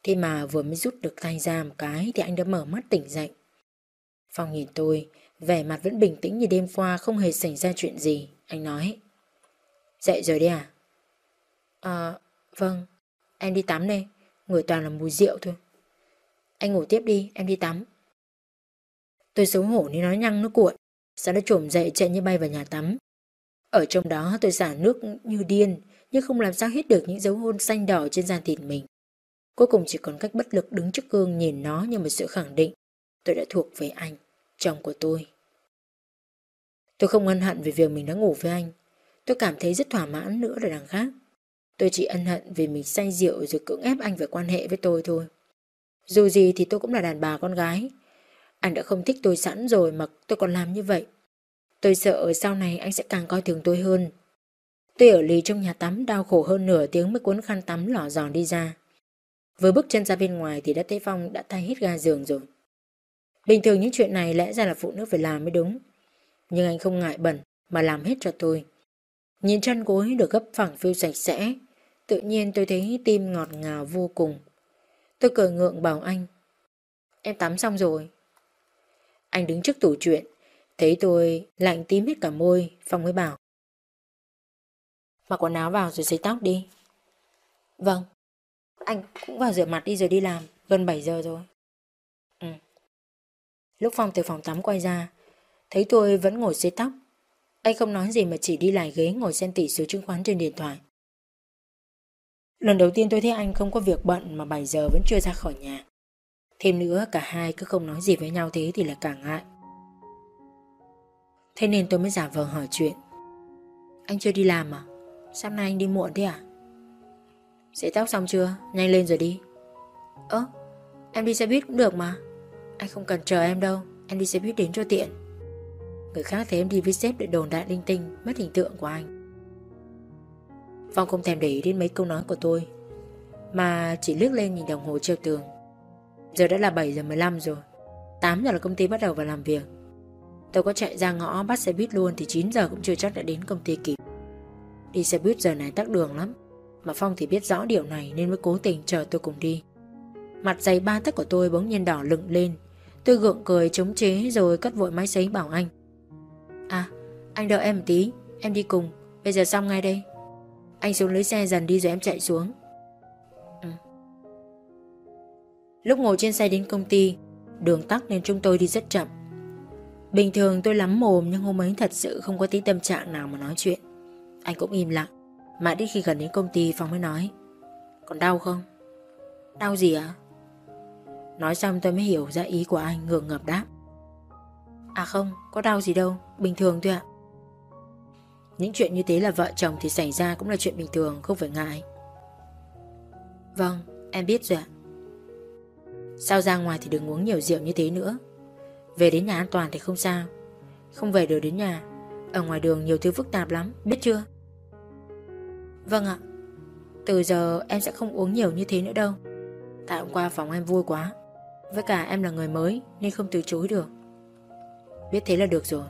Thế mà vừa mới rút được tay ra một cái thì anh đã mở mắt tỉnh dậy. Phong nhìn tôi, vẻ mặt vẫn bình tĩnh như đêm qua không hề xảy ra chuyện gì. Anh nói, dậy rồi đi à? À, vâng, em đi tắm đây, người toàn là mùi rượu thôi. Anh ngủ tiếp đi, em đi tắm. Tôi xấu hổ nên nói nhăng nó cuộn, sau đó trồm dậy chạy như bay vào nhà tắm. Ở trong đó tôi xả nước như điên, nhưng không làm sao hết được những dấu hôn xanh đỏ trên da thịt mình. Cuối cùng chỉ còn cách bất lực đứng trước gương nhìn nó như một sự khẳng định tôi đã thuộc về anh, chồng của tôi. Tôi không ân hận về việc mình đã ngủ với anh. Tôi cảm thấy rất thỏa mãn nữa là đằng khác. Tôi chỉ ân hận vì mình say rượu rồi cưỡng ép anh phải quan hệ với tôi thôi. Dù gì thì tôi cũng là đàn bà con gái. Anh đã không thích tôi sẵn rồi mà tôi còn làm như vậy. Tôi sợ sau này anh sẽ càng coi thường tôi hơn. Tôi ở lì trong nhà tắm đau khổ hơn nửa tiếng mới cuốn khăn tắm lỏ giòn đi ra. Vừa bước chân ra bên ngoài thì đã thấy Phong đã thay hết ga giường rồi. Bình thường những chuyện này lẽ ra là phụ nữ phải làm mới đúng. Nhưng anh không ngại bẩn mà làm hết cho tôi. Nhìn chân gối được gấp phẳng phiêu sạch sẽ. Tự nhiên tôi thấy tim ngọt ngào vô cùng. Tôi cười ngượng bảo anh. Em tắm xong rồi. Anh đứng trước tủ chuyện. Thấy tôi lạnh tím hết cả môi. Phong mới bảo. Mặc quần áo vào rồi xây tóc đi. Vâng. Anh cũng vào rửa mặt đi rồi đi làm. Gần 7 giờ rồi. Ừ. Lúc Phong từ phòng tắm quay ra, thấy tôi vẫn ngồi xây tóc. Anh không nói gì mà chỉ đi lại ghế ngồi xem tỷ số chứng khoán trên điện thoại. Lần đầu tiên tôi thấy anh không có việc bận mà 7 giờ vẫn chưa ra khỏi nhà. Thêm nữa cả hai cứ không nói gì với nhau thế thì là càng ngại. Thế nên tôi mới giả vờ hỏi chuyện. Anh chưa đi làm à? Sáng nay anh đi muộn thế à? Sẽ tóc xong chưa? Nhanh lên rồi đi. Ơ, em đi xe buýt cũng được mà. Anh không cần chờ em đâu, em đi xe buýt đến cho tiện. Người khác thấy em đi với sếp để đồn đại linh tinh, mất hình tượng của anh. Phong không thèm để ý đến mấy câu nói của tôi, mà chỉ liếc lên nhìn đồng hồ treo tường. Giờ đã là 7 giờ 15 rồi, 8 giờ là công ty bắt đầu vào làm việc. Tôi có chạy ra ngõ bắt xe buýt luôn thì 9 giờ cũng chưa chắc đã đến công ty kịp. Đi xe buýt giờ này tắc đường lắm, mà Phong thì biết rõ điều này nên mới cố tình chờ tôi cùng đi. Mặt dày ba tấc của tôi bỗng nhiên đỏ lựng lên Tôi gượng cười chống chế rồi cất vội máy sấy bảo anh À anh đợi em một tí Em đi cùng Bây giờ xong ngay đây anh xuống lấy xe dần đi rồi em chạy xuống ừ. Lúc ngồi trên xe đến công ty Đường tắc nên chúng tôi đi rất chậm Bình thường tôi lắm mồm Nhưng hôm ấy thật sự không có tí tâm trạng nào mà nói chuyện Anh cũng im lặng Mãi đến khi gần đến công ty Phong mới nói Còn đau không? Đau gì ạ? À? Nói xong tôi mới hiểu ra ý của anh ngượng ngập đáp À không, có đau gì đâu, bình thường thôi ạ những chuyện như thế là vợ chồng thì xảy ra cũng là chuyện bình thường, không phải ngại. Vâng, em biết rồi ạ. Sao ra ngoài thì đừng uống nhiều rượu như thế nữa. Về đến nhà an toàn thì không sao. Không về được đến nhà. Ở ngoài đường nhiều thứ phức tạp lắm, biết chưa? Vâng ạ. Từ giờ em sẽ không uống nhiều như thế nữa đâu. Tại hôm qua phòng em vui quá. Với cả em là người mới Nên không từ chối được. Biết thế là được rồi.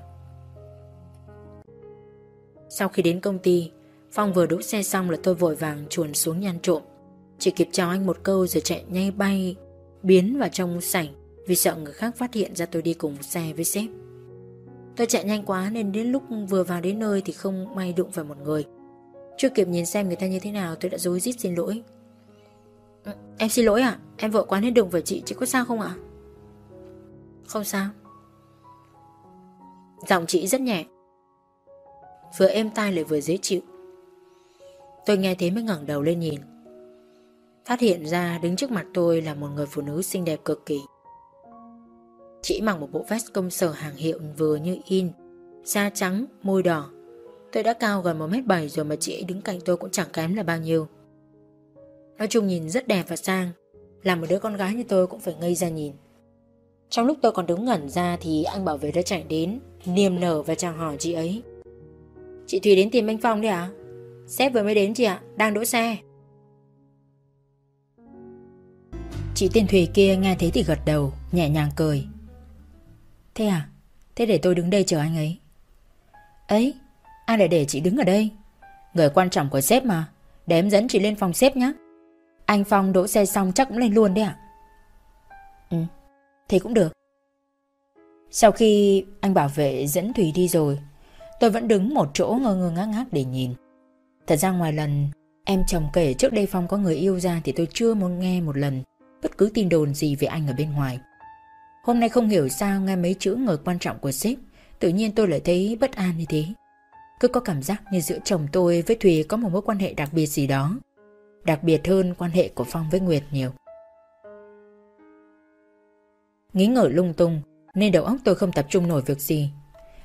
Sau khi đến công ty, Phong vừa đỗ xe xong là tôi vội vàng chuồn xuống nhan trộm. Chỉ kịp chào anh một câu rồi chạy nhanh bay, Biến vào trong sảnh Vì sợ người khác phát hiện ra tôi đi cùng xe với sếp. Tôi chạy nhanh quá nên đến lúc vừa vào đến nơi thì không may đụng phải một người. Chưa kịp nhìn xem người ta như thế nào, tôi đã dối rít xin lỗi. Ừ, em xin lỗi ạ, Em vội quá nên đụng phải chị chị có sao không ạ? Không sao. Giọng chị rất nhẹ. Vừa êm tai lại vừa dễ chịu. Tôi nghe thế mới ngẩng đầu lên nhìn. Phát hiện ra đứng trước mặt tôi là một người phụ nữ xinh đẹp cực kỳ. Chị mặc một bộ vest công sở hàng hiệu vừa như in Da trắng, môi đỏ. Tôi đã cao gần 1m7 rồi mà chị ấy đứng cạnh tôi cũng chẳng kém là bao nhiêu. Nói chung nhìn rất đẹp và sang Làm một đứa con gái như tôi cũng phải ngây ra nhìn. Trong lúc tôi còn đứng ngẩn ra Thì anh bảo vệ đã chạy đến Niềm nở và chào hỏi chị ấy. Chị Thùy đến tìm anh Phong đấy à Sếp vừa mới đến chị ạ, Đang đỗ xe. Chị tên Thùy kia nghe thế thì gật đầu, Nhẹ nhàng cười. Thế à? Thế để tôi đứng đây chờ anh ấy. Ấy, Ai lại để chị đứng ở đây? Người quan trọng của sếp mà. Để em dẫn chị lên phòng sếp nhé Anh Phong đỗ xe xong chắc cũng lên luôn đấy ạ. Ừ Thì cũng được. Sau khi anh bảo vệ dẫn Thùy đi rồi Tôi vẫn đứng một chỗ ngơ ngơ ngác ngác để nhìn. Thật ra ngoài lần em chồng kể trước đây Phong có người yêu ra Thì tôi chưa muốn nghe một lần Bất cứ tin đồn gì về anh ở bên ngoài. Hôm nay không hiểu sao nghe mấy chữ người quan trọng của sếp, Tự nhiên tôi lại thấy bất an như thế. Cứ có cảm giác như giữa chồng tôi với Thùy có một mối quan hệ đặc biệt gì đó, Đặc biệt hơn quan hệ của Phong với Nguyệt nhiều. Nghĩ ngợi lung tung, Nên đầu óc tôi không tập trung nổi việc gì.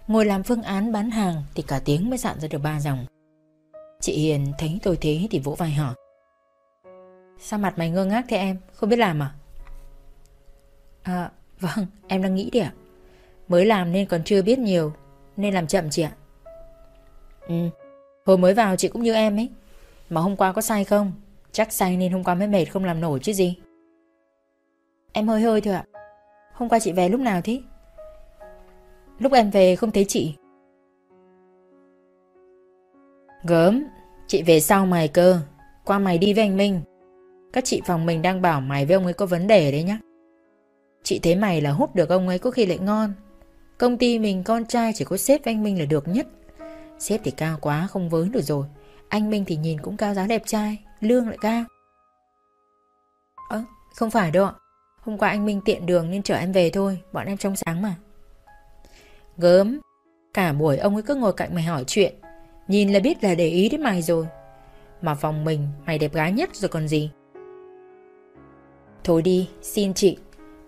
Ngồi làm phương án bán hàng Thì cả tiếng mới dặn ra được ba dòng. Chị Hiền thấy tôi thế thì vỗ vai hỏi. Sao mặt mày ngơ ngác thế em? Không biết làm à? À vâng em đang nghĩ đi ạ. Mới làm nên còn chưa biết nhiều, Nên làm chậm chị ạ. Ừ Hồi mới vào chị cũng như em ấy. Mà hôm qua có sai không? Chắc say nên hôm qua mới mệt không làm nổi chứ gì. Em hơi hơi thôi ạ. Hôm qua chị về lúc nào thế? Lúc em về không thấy chị. Gớm, Chị về sau mày cơ. Qua mày đi với anh Minh Các chị phòng mình đang bảo mày với ông ấy có vấn đề đấy nhá. Chị thấy mày là hút được ông ấy có khi lại ngon. Công ty mình, con trai chỉ có sếp với anh Minh là được nhất. Sếp thì cao quá, không với được rồi. Anh Minh thì nhìn cũng cao giá đẹp trai, Lương lại cao. Ơ, không phải đâu ạ. Hôm qua anh Minh tiện đường nên chở em về thôi, Bọn em trong sáng mà. Gớm. Cả buổi ông ấy cứ ngồi cạnh mày hỏi chuyện. Nhìn là biết là để ý đến mày rồi. Mà phòng mình mày đẹp gái nhất rồi còn gì. Thôi đi xin chị.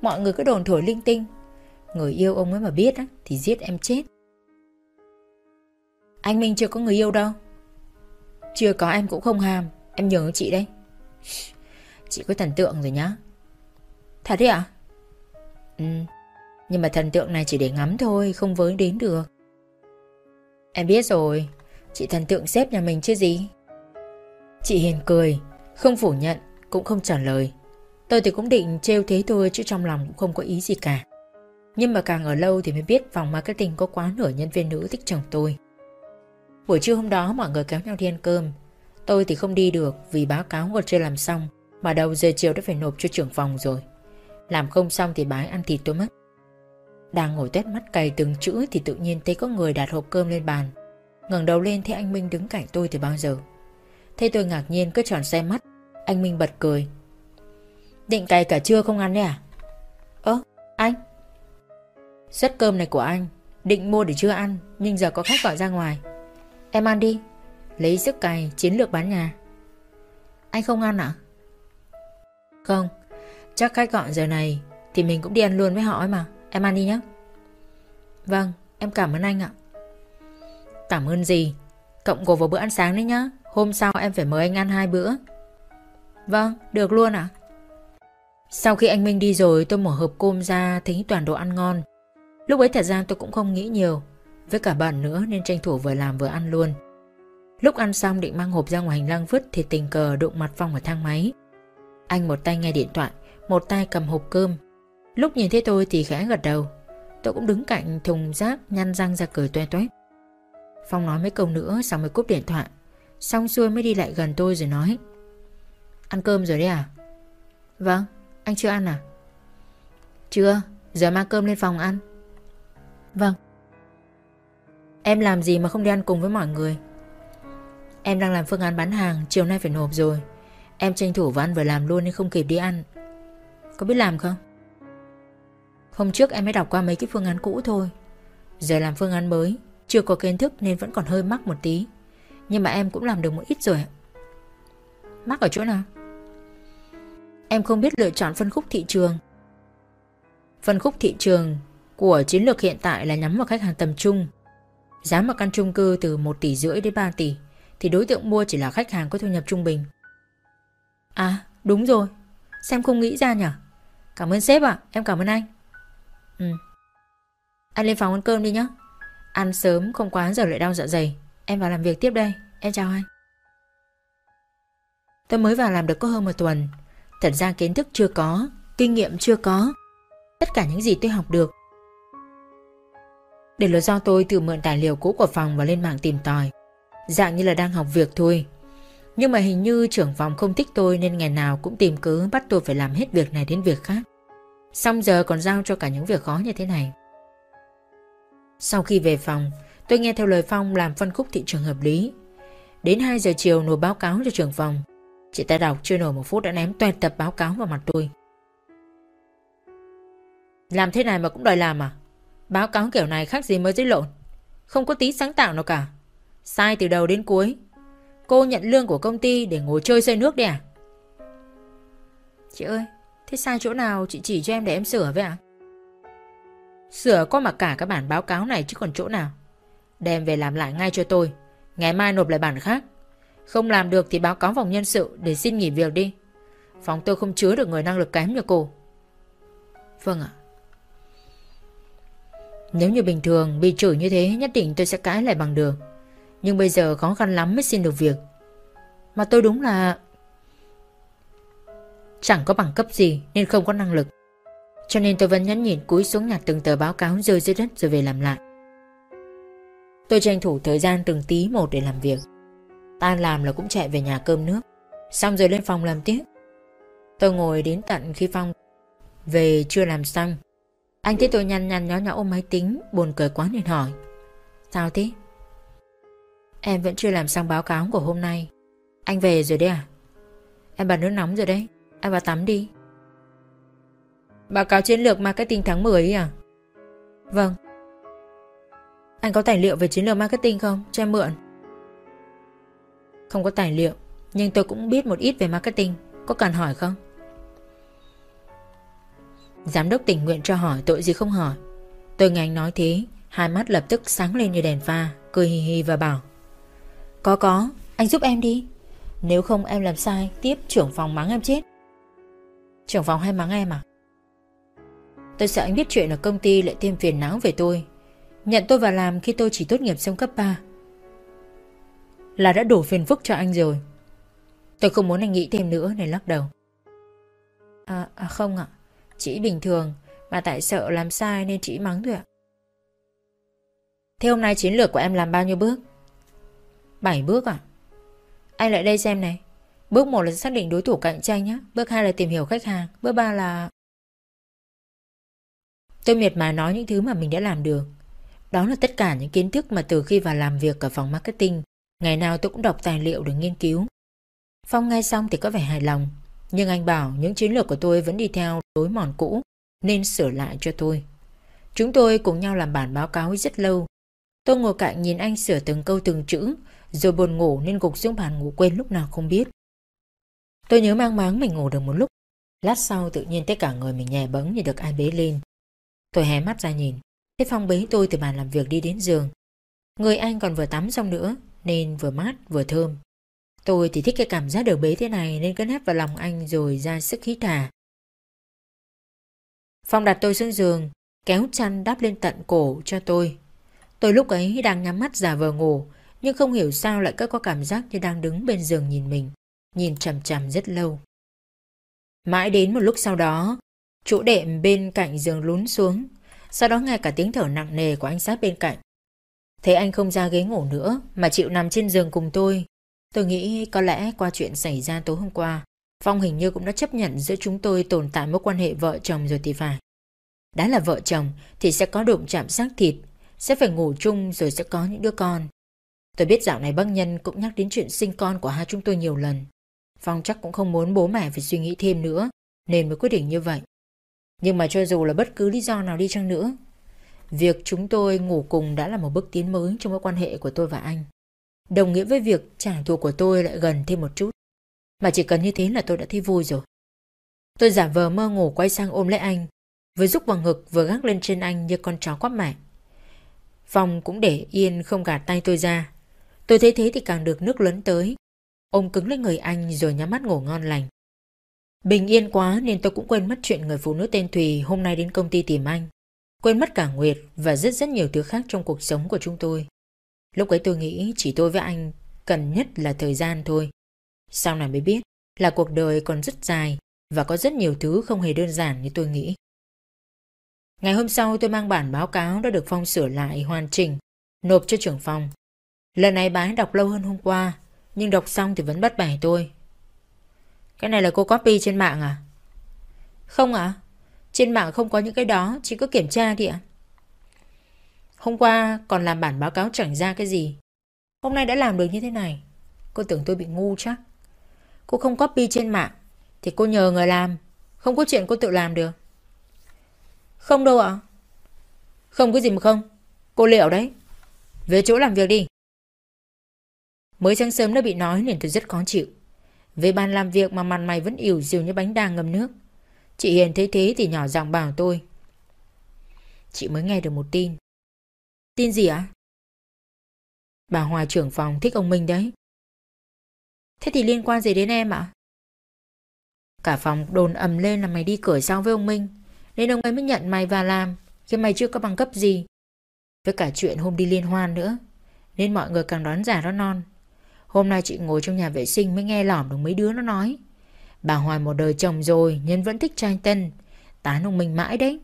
Mọi người cứ đồn thổi linh tinh. Người yêu ông ấy mà biết á, thì giết em chết. Anh Minh chưa có người yêu đâu. Chưa có em cũng không hàm Em nhường chị đấy. Chị có thần tượng rồi nhá. Thật đấy ạ? Ừ. Nhưng mà thần tượng này chỉ để ngắm thôi, Không với đến được. Em biết rồi. Chị thần tượng xếp nhà mình chứ gì? Chị Hiền cười, Không phủ nhận, Cũng không trả lời. Tôi thì cũng định trêu thế thôi, Chứ trong lòng cũng không có ý gì cả. Nhưng mà càng ở lâu thì mới biết Phòng marketing có quá nửa nhân viên nữ thích chồng tôi. Buổi trưa hôm đó mọi người kéo nhau đi ăn cơm. Tôi thì không đi được Vì báo cáo còn chưa làm xong, Mà đầu giờ chiều đã phải nộp cho trưởng phòng rồi. Làm không xong thì bái ăn thịt tôi mất. Đang ngồi tét mắt cày từng chữ Thì tự nhiên thấy có người đặt hộp cơm lên bàn. Ngẩng đầu lên thấy anh Minh đứng cạnh tôi từ bao giờ. Thấy tôi ngạc nhiên cứ tròn xe mắt. Anh Minh bật cười. Định cày cả trưa không ăn đấy à? Ơ, anh. Suất cơm này của anh, Định mua để chưa ăn, Nhưng giờ có khách gọi ra ngoài. Em ăn đi. Lấy sức cày, chiến lược bán nhà. Anh không ăn à Không. Chắc khách gọi giờ này Thì mình cũng đi ăn luôn với họ ấy mà. Em ăn đi nhé Vâng em cảm ơn anh ạ. Cảm ơn gì? Cộng gộp vào bữa ăn sáng đấy nhá. Hôm sau em phải mời anh ăn hai bữa. Vâng được luôn ạ. Sau khi anh Minh đi rồi, tôi mở hộp cơm ra, Thấy toàn đồ ăn ngon. Lúc ấy thật ra tôi cũng không nghĩ nhiều. Với cả bận nữa nên tranh thủ vừa làm vừa ăn luôn. Lúc ăn xong định mang hộp ra ngoài hành lang vứt Thì tình cờ đụng mặt Phong ở thang máy. Anh một tay nghe điện thoại, Một tay cầm hộp cơm. Lúc nhìn thấy tôi thì khẽ gật đầu Tôi cũng đứng cạnh thùng rác nhăn răng ra cười toe toét Phong nói mấy câu nữa xong mới cúp điện thoại Xong xuôi mới đi lại gần tôi rồi nói Ăn cơm rồi đấy à? Vâng, anh chưa ăn à? Chưa, giờ mang cơm lên phòng ăn Vâng Em làm gì mà không đi ăn cùng với mọi người? Em đang làm phương án bán hàng Chiều nay phải nộp rồi Em tranh thủ và ăn vừa làm luôn nên không kịp đi ăn Có biết làm không? Hôm trước em mới đọc qua mấy cái phương án cũ thôi. Giờ làm phương án mới chưa có kiến thức nên vẫn còn hơi mắc một tí. Nhưng mà em cũng làm được một ít rồi Mắc ở chỗ nào? Em không biết lựa chọn phân khúc thị trường. Phân khúc thị trường của chiến lược hiện tại là nhắm vào khách hàng tầm trung. Giá một căn chung cư từ 1 tỷ rưỡi đến 3 tỷ Thì đối tượng mua chỉ là khách hàng có thu nhập trung bình. À Đúng rồi, xem không nghĩ ra nhở? Cảm ơn sếp ạ, em cảm ơn anh. Ừ. Anh lên phòng ăn cơm đi nhé. Ăn sớm không quá giờ lại đau dạ dày. Em vào làm việc tiếp đây. Em chào anh. Tôi mới vào làm được có hơn một tuần. Thật ra kiến thức chưa có, kinh nghiệm chưa có. Tất cả những gì tôi học được. Để là do tôi tự mượn tài liệu cũ của phòng và lên mạng tìm tòi. Dạng như là đang học việc thôi. Nhưng mà hình như trưởng phòng không thích tôi nên ngày nào cũng tìm cứ bắt tôi phải làm hết việc này đến việc khác. Xong giờ còn giao cho cả những việc khó như thế này. Sau khi về phòng, tôi nghe theo lời Phong làm phân khúc thị trường hợp lý. Đến 2 giờ chiều nộp báo cáo cho trưởng phòng. Chị ta đọc chưa nổi một phút đã ném toàn tập báo cáo vào mặt tôi. Làm thế này mà cũng đòi làm à? Báo cáo kiểu này khác gì mới giấy lộn. Không có tí sáng tạo nào cả. Sai từ đầu đến cuối. Cô nhận lương của công ty để ngồi chơi xây nước đi à? Chị ơi, thế sai chỗ nào chị chỉ cho em để em sửa với ạ? À? Sửa có mà cả các bản báo cáo này chứ còn chỗ nào. Đem về làm lại ngay cho tôi. Ngày mai nộp lại bản khác. Không làm được thì báo cáo phòng nhân sự để xin nghỉ việc đi. Phòng tôi không chứa được người năng lực kém như cô. Vâng ạ. Nếu như bình thường bị chửi như thế, nhất định tôi sẽ cãi lại bằng được. Nhưng bây giờ khó khăn lắm mới xin được việc. Mà tôi đúng là... Chẳng có bằng cấp gì nên không có năng lực. Cho nên tôi vẫn nhẫn nhịn cúi xuống nhặt từng tờ báo cáo rơi dưới đất rồi về làm lại. Tôi tranh thủ thời gian từng tí một để làm việc. Tan làm là cũng chạy về nhà cơm nước. Xong rồi lên phòng làm tiếp. Tôi ngồi đến tận khi Phong về chưa làm xong. Anh thấy tôi nhăn nhăn nhó nhó ôm máy tính, buồn cười quá nên hỏi. Sao thế? Em vẫn chưa làm xong báo cáo của hôm nay. Anh về rồi đấy à? Em bật nước nóng rồi đấy. À, anh vào tắm đi. Báo cáo chiến lược marketing tháng 10 ấy à? Vâng. Anh có tài liệu về chiến lược marketing không? Cho em mượn. Không có tài liệu, nhưng tôi cũng biết một ít về marketing. Có cần hỏi không? Giám đốc tình nguyện cho hỏi tội gì không hỏi. Tôi nghe anh nói thế, hai mắt lập tức sáng lên như đèn pha, cười hì hì và bảo. Có có, anh giúp em đi. Nếu không em làm sai, tiếp trưởng phòng mắng em chết. Trưởng phòng hay mắng em à? Tôi sợ anh biết chuyện ở công ty lại thêm phiền não về tôi. Nhận tôi vào làm khi tôi chỉ tốt nghiệp xong cấp 3 Là đã đủ phiền phức cho anh rồi. Tôi không muốn anh nghĩ thêm nữa nên lắc đầu. À, à không ạ. Chỉ bình thường Mà tại sợ làm sai nên chỉ mắng thôi ạ. Thế hôm nay chiến lược của em làm bao nhiêu bước? 7 bước ạ. Anh lại đây xem này. Bước 1 là xác định đối thủ cạnh tranh nhé Bước 2 là tìm hiểu khách hàng Bước 3 là Tôi miệt mài nói những thứ mà mình đã làm được. Đó là tất cả những kiến thức mà từ khi vào làm việc ở phòng marketing, ngày nào tôi cũng đọc tài liệu để nghiên cứu. Phong nghe xong thì có vẻ hài lòng, nhưng anh bảo những chiến lược của tôi vẫn đi theo lối mòn cũ, nên sửa lại cho tôi. Chúng tôi cùng nhau làm bản báo cáo rất lâu. Tôi ngồi cạnh nhìn anh sửa từng câu từng chữ, rồi buồn ngủ nên gục xuống bàn ngủ quên lúc nào không biết. Tôi nhớ mang máng mình ngủ được một lúc. Lát sau tự nhiên tất cả người mình nhẹ bẫng như được ai bế lên. Tôi hé mắt ra nhìn. Thấy Phong bế tôi từ bàn làm việc đi đến giường. Người anh còn vừa tắm xong nữa, Nên vừa mát, vừa thơm. Tôi thì thích cái cảm giác được bế thế này Nên cứ nép vào lòng anh rồi ra sức hít thả Phong đặt tôi xuống giường, Kéo chăn đắp lên tận cổ cho tôi. Tôi lúc ấy đang nhắm mắt giả vờ ngủ, Nhưng không hiểu sao lại cứ có cảm giác như đang đứng bên giường nhìn mình. Nhìn chằm chằm rất lâu. Mãi đến một lúc sau đó, Chỗ đệm bên cạnh giường lún xuống, Sau đó nghe cả tiếng thở nặng nề của anh sát bên cạnh. Thấy anh không ra ghế ngủ nữa Mà chịu nằm trên giường cùng tôi Tôi nghĩ có lẽ qua chuyện xảy ra tối hôm qua, Phong hình như cũng đã chấp nhận giữa chúng tôi tồn tại mối quan hệ vợ chồng rồi thì phải. Đã là vợ chồng thì sẽ có đụng chạm xác thịt, Sẽ phải ngủ chung rồi sẽ có những đứa con. Tôi biết dạo này bác Nhân cũng nhắc đến chuyện sinh con của hai chúng tôi nhiều lần. Phong chắc cũng không muốn bố mẹ phải suy nghĩ thêm nữa Nên mới quyết định như vậy nhưng mà cho dù là bất cứ lý do nào đi chăng nữa, việc chúng tôi ngủ cùng đã là một bước tiến mới trong mối quan hệ của tôi và anh. Đồng nghĩa với việc trả thù của tôi lại gần thêm một chút. Mà chỉ cần như thế là tôi đã thấy vui rồi. Tôi giả vờ mơ ngủ quay sang ôm lấy anh, vừa rúc vào ngực vừa gác lên trên anh như con chó quắp mẹ. Phong cũng để yên không gạt tay tôi ra. Tôi thấy thế thì càng được nước lớn tới. Ôm cứng lấy người anh rồi nhắm mắt ngủ ngon lành. Bình yên quá nên tôi cũng quên mất chuyện người phụ nữ tên Thùy hôm nay đến công ty tìm anh. Quên mất cả Nguyệt và rất rất nhiều thứ khác trong cuộc sống của chúng tôi. Lúc ấy tôi nghĩ chỉ tôi với anh cần nhất là thời gian thôi. Sau này mới biết là cuộc đời còn rất dài và có rất nhiều thứ không hề đơn giản như tôi nghĩ. Ngày hôm sau tôi mang bản báo cáo đã được Phong sửa lại hoàn chỉnh, nộp cho trưởng phòng. Lần này bà ấy đọc lâu hơn hôm qua, nhưng đọc xong thì vẫn bắt bẻ tôi. Cái này là cô copy trên mạng à? Không ạ, à? trên mạng không có những cái đó, chỉ có kiểm tra đi ạ. Hôm qua còn làm bản báo cáo chẳng ra cái gì. Hôm nay đã làm được như thế này. Cô tưởng tôi bị ngu chắc. Cô không copy trên mạng, thì cô nhờ người làm, không có chuyện cô tự làm được. Không đâu ạ. Không có gì mà không. Cô liệu đấy. Về chỗ làm việc đi. Mới sáng sớm đã bị nói nên tôi rất khó chịu. Về bàn làm việc mà mặt mày vẫn ỉu dìu như bánh đa ngâm nước. Chị Hiền thấy thế thì nhỏ giọng bảo tôi. Chị mới nghe được một tin. Tin gì ạ? Bà Hòa trưởng phòng thích ông Minh đấy. Thế thì liên quan gì đến em ạ? Cả phòng đồn ầm lên là mày đi cửa sau với ông Minh. Nên ông ấy mới nhận mày vào làm khi mày chưa có bằng cấp gì. Với cả chuyện hôm đi liên hoan nữa. Nên mọi người càng đoán giả nó non. Hôm nay chị ngồi trong nhà vệ sinh mới nghe lỏm được mấy đứa nó nói. Bà Hoài một đời chồng rồi, nhân vẫn thích trai tân. Tán ông mình mãi đấy.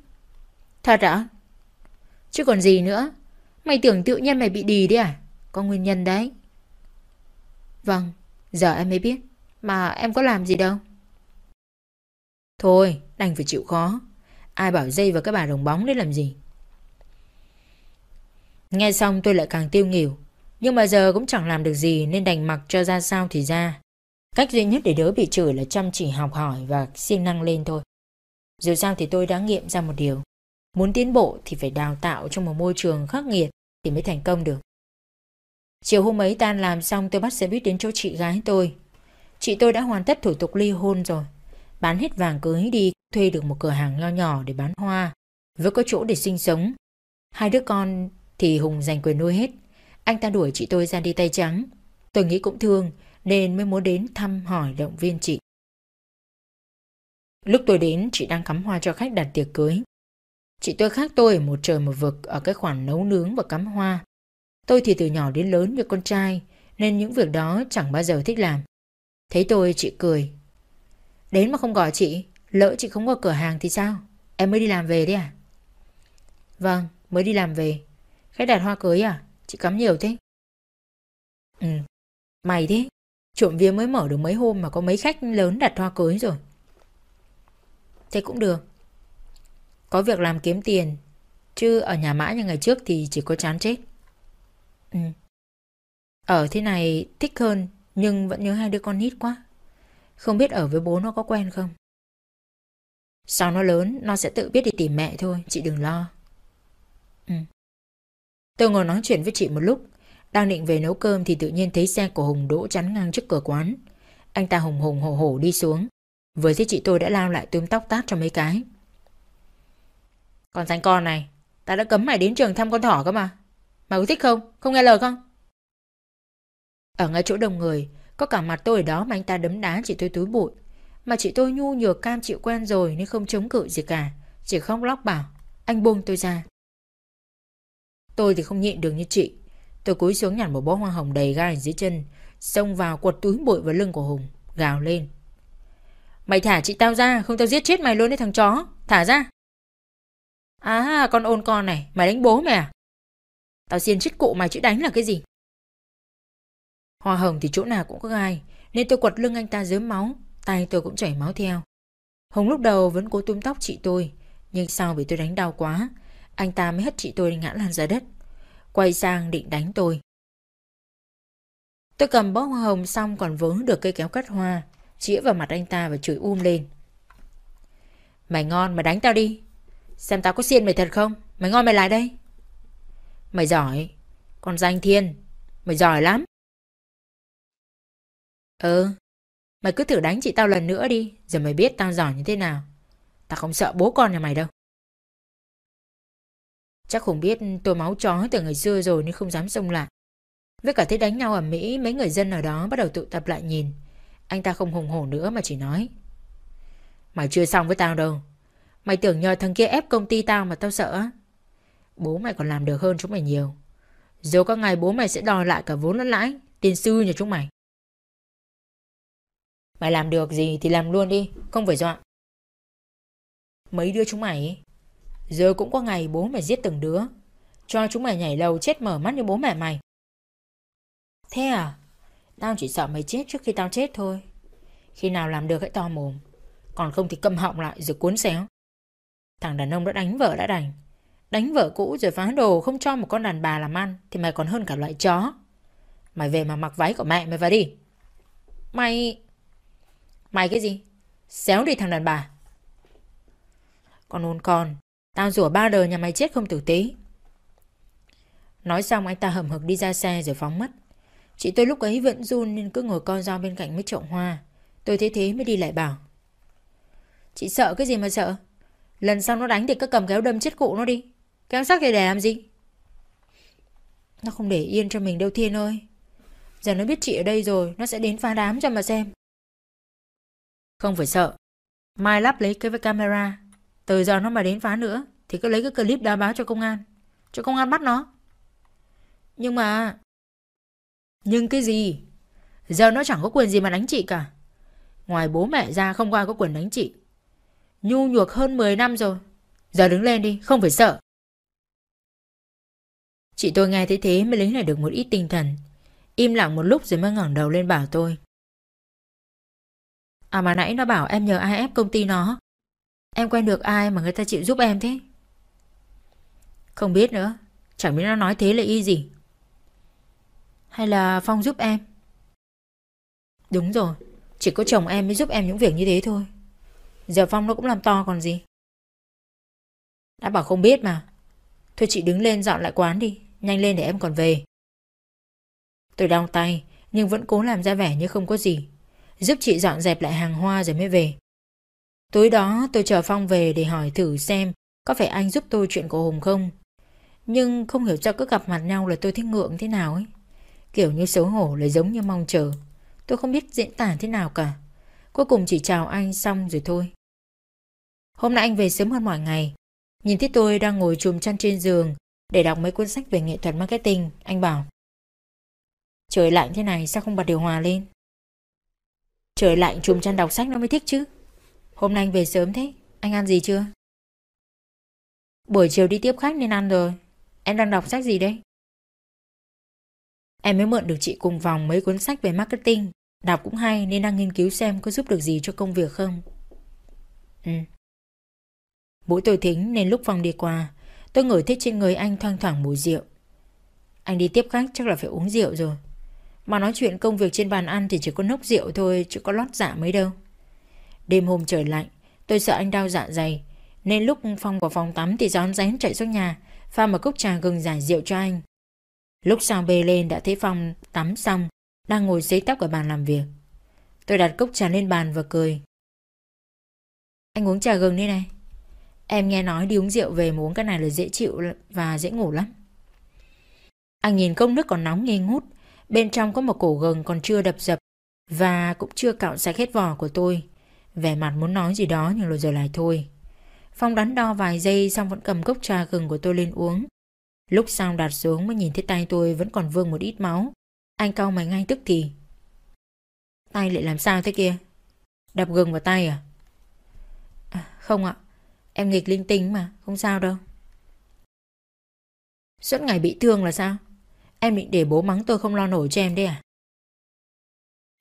Thật ạ? Chứ còn gì nữa? Mày tưởng tự nhiên mày bị đì đấy à? Có nguyên nhân đấy. Vâng, giờ em mới biết. Mà em có làm gì đâu. Thôi, đành phải chịu khó. Ai bảo dây vào cái bà đồng bóng đấy làm gì? Nghe xong tôi lại càng tiêu nghỉu. Nhưng mà giờ cũng chẳng làm được gì, nên đành mặc cho ra sao thì ra. Cách duy nhất để đỡ bị chửi là chăm chỉ học hỏi và siêng năng lên thôi. Dù sao thì tôi đã nghiệm ra một điều. Muốn tiến bộ thì phải đào tạo trong một môi trường khắc nghiệt thì mới thành công được. Chiều hôm ấy tan làm xong, tôi bắt xe buýt đến chỗ chị gái tôi. Chị tôi đã hoàn tất thủ tục ly hôn rồi. Bán hết vàng cưới đi, thuê được một cửa hàng nho nhỏ để bán hoa với có chỗ để sinh sống. Hai đứa con thì Hùng giành quyền nuôi hết. Anh ta đuổi chị tôi ra đi tay trắng. Tôi nghĩ cũng thương nên mới muốn đến thăm hỏi động viên chị. Lúc tôi đến, chị đang cắm hoa cho khách đặt tiệc cưới. Chị tôi khác tôi một trời một vực ở cái khoản nấu nướng và cắm hoa. Tôi thì từ nhỏ đến lớn như con trai, nên những việc đó chẳng bao giờ thích làm. Thấy tôi chị cười. Đến mà không gọi chị, lỡ chị không có cửa hàng thì sao? Em mới đi làm về đấy à? Vâng, mới đi làm về. Khách đặt hoa cưới à? Chị cắm nhiều thế? Ừ, mày thế. Trộm vía mới mở được mấy hôm mà có mấy khách lớn đặt hoa cưới rồi. Thế cũng được. Có việc làm kiếm tiền, chứ ở nhà mãi như ngày trước thì chỉ có chán chết. Ừ. Ở thế này thích hơn, nhưng vẫn nhớ hai đứa con nít quá. Không biết ở với bố nó có quen không? Sau nó lớn, nó sẽ tự biết đi tìm mẹ thôi, chị đừng lo. Tôi ngồi nói chuyện với chị một lúc, đang định về nấu cơm thì tự nhiên thấy xe của Hùng đỗ chắn ngang trước cửa quán. Anh ta hùng hùng hổ hổ đi xuống. Vừa thấy chị tôi đã lao lại túm tóc tát cho mấy cái. Còn thằng con này, ta đã cấm mày đến trường thăm con thỏ cơ mà. Mày có thích không? Không nghe lời không? Ở ngay chỗ đông người, có cả mặt tôi ở đó mà anh ta đấm đá chị tôi túi bụi. Mà chị tôi nhu nhược cam chịu quen rồi nên không chống cự gì cả. Chỉ khóc lóc bảo, anh buông tôi ra. Tôi thì không nhịn được như chị. Tôi cúi xuống nhặt một bó hoa hồng đầy gai dưới chân, xông vào quật túi bụi vào lưng của Hùng, gào lên. Mày thả chị tao ra, không tao giết chết mày luôn đấy thằng chó, thả ra. À, con ôn con này, mày đánh bố mày à? Tao xiên chết cụ mày chứ đánh là cái gì? Hoa hồng thì chỗ nào cũng có gai, nên tôi quật lưng anh ta dưới máu, tay tôi cũng chảy máu theo. Hùng lúc đầu vẫn cố túm tóc chị tôi, nhưng sau bị tôi đánh đau quá, anh ta mới hất chị tôi ngã lan ra đất. Quay sang định đánh tôi. Tôi cầm bó hoa hồng xong còn vướng được cây kéo cắt hoa, Chĩa vào mặt anh ta và chửi um lên. Mày ngon, mày đánh tao đi. Xem tao có xiên mày thật không? Mày ngon mày lại đây. Mày giỏi, Con danh thiên, Mày giỏi lắm. Ừ Mày cứ thử đánh chị tao lần nữa đi giờ mày biết tao giỏi như thế nào. Tao không sợ bố con nhà mày đâu. Chắc không biết tôi máu chó từ ngày xưa rồi nên không dám xông lại. Với cả thế đánh nhau ở Mỹ, mấy người dân ở đó bắt đầu tụ tập lại nhìn. Anh ta không hùng hổ nữa mà chỉ nói. Mày chưa xong với tao đâu. Mày tưởng nhờ thằng kia ép công ty tao mà tao sợ á. Bố mày còn làm được hơn chúng mày nhiều. Rồi có ngày bố mày sẽ đòi lại cả vốn lẫn lãi, tiền sư nhà chúng mày. Mày làm được gì thì làm luôn đi, không phải dọa. Mấy đứa chúng mày Giờ cũng có ngày bố mày giết từng đứa. Cho chúng mày nhảy lầu chết mở mắt như bố mẹ mày. Thế à? Tao chỉ sợ mày chết trước khi tao chết thôi. Khi nào làm được hãy to mồm. Còn không thì câm họng lại rồi cuốn xéo. Thằng đàn ông đã đánh vợ đã đành. Đánh vợ cũ rồi phá đồ không cho một con đàn bà làm ăn Thì mày còn hơn cả loại chó. Mày về mà mặc váy của mẹ mày vào đi. Mày Mày cái gì? Xéo đi thằng đàn bà. Con ôn con. Tao rủa ba đời nhà mày chết không tử tế. Nói xong, anh ta hầm hực đi ra xe rồi phóng mất. Chị tôi lúc ấy vẫn run nên cứ ngồi con dao bên cạnh mấy trộm hoa. Tôi thấy thế mới đi lại bảo. Chị sợ cái gì mà sợ? Lần sau nó đánh thì cứ cầm kéo đâm chết cụ nó đi. Kéo sắc thì để làm gì? Nó không để yên cho mình đâu Thiên ơi. Giờ nó biết chị ở đây rồi, Nó sẽ đến phá đám cho mà xem. Không phải sợ. Mai lắp lấy cái với camera. Từ giờ nó mà đến phá nữa, Thì cứ lấy cái clip đó báo cho công an. Cho công an bắt nó. Nhưng mà, Nhưng cái gì? Giờ nó chẳng có quyền gì mà đánh chị cả. Ngoài bố mẹ ra không có ai có quyền đánh chị. Nhu nhuộc hơn 10 năm rồi. Giờ đứng lên đi, không phải sợ. Chị tôi nghe thấy thế mới lấy lại được một ít tinh thần. Im lặng một lúc rồi mới ngẩng đầu lên bảo tôi. À mà nãy nó bảo em nhờ ai ép công ty nó. Em quen được ai mà người ta chịu giúp em thế? Không biết nữa. Chẳng biết nó nói thế là y gì. Hay là Phong giúp em? Đúng rồi. Chỉ có chồng em mới giúp em những việc như thế thôi. Giờ Phong nó cũng làm to còn gì. Đã bảo không biết mà. Thôi chị đứng lên dọn lại quán đi. Nhanh lên để em còn về. Tôi đau tay, Nhưng vẫn cố làm ra vẻ như không có gì. Giúp chị dọn dẹp lại hàng hoa rồi mới về. Tối đó tôi chờ Phong về để hỏi thử xem Có phải anh giúp tôi chuyện của Hùng không. Nhưng không hiểu sao cứ gặp mặt nhau là tôi thích ngượng thế nào ấy. Kiểu như xấu hổ lại giống như mong chờ. Tôi không biết diễn tả thế nào cả. Cuối cùng chỉ chào anh xong rồi thôi. Hôm nay anh về sớm hơn mọi ngày. Nhìn thấy tôi đang ngồi chùm chăn trên giường Để đọc mấy cuốn sách về nghệ thuật marketing, Anh bảo, Trời lạnh thế này, sao không bật điều hòa lên? Trời lạnh, chùm chăn đọc sách nó mới thích chứ. Hôm nay anh về sớm thế. Anh ăn gì chưa? Buổi chiều đi tiếp khách nên ăn rồi. Em đang đọc sách gì đấy Em mới mượn được chị cùng vòng mấy cuốn sách về marketing. Đọc cũng hay nên đang nghiên cứu xem có giúp được gì cho công việc không. Ừ. Mũi tôi thính nên lúc phòng đi qua, Tôi ngửi thấy trên người anh thoang thoảng mùi rượu. Anh đi tiếp khách chắc là phải uống rượu rồi. Mà nói chuyện công việc trên bàn ăn thì chỉ có nốc rượu thôi, Chứ có lót dạ mấy đâu. Đêm hôm trời lạnh, Tôi sợ anh đau dạ dày. Nên lúc Phong vào phòng tắm thì gión rén chạy xuống nhà, Pha một cốc trà gừng giải rượu cho anh. Lúc sau bê lên đã thấy Phong tắm xong, Đang ngồi xấy tóc ở bàn làm việc. Tôi đặt cốc trà lên bàn và cười. Anh uống trà gừng đi này. Em nghe nói đi uống rượu về mà uống cái này là dễ chịu và dễ ngủ lắm. Anh nhìn cốc nước còn nóng nghi ngút. Bên trong có một cổ gừng còn chưa đập dập Và cũng chưa cạo sạch hết vỏ của tôi. Vẻ mặt muốn nói gì đó nhưng rồi giờ lại thôi. Phong đắn đo vài giây xong vẫn cầm cốc trà gừng của tôi lên uống. Lúc sau đặt xuống mới nhìn thấy tay tôi vẫn còn vương một ít máu. Anh cau mày ngay tức thì. Tay lại làm sao thế kia? Đập gừng vào tay à? à Không ạ. Em nghịch linh tinh mà, Không sao đâu. Suốt ngày bị thương là sao? Em định để bố mắng tôi không lo nổi cho em đấy à?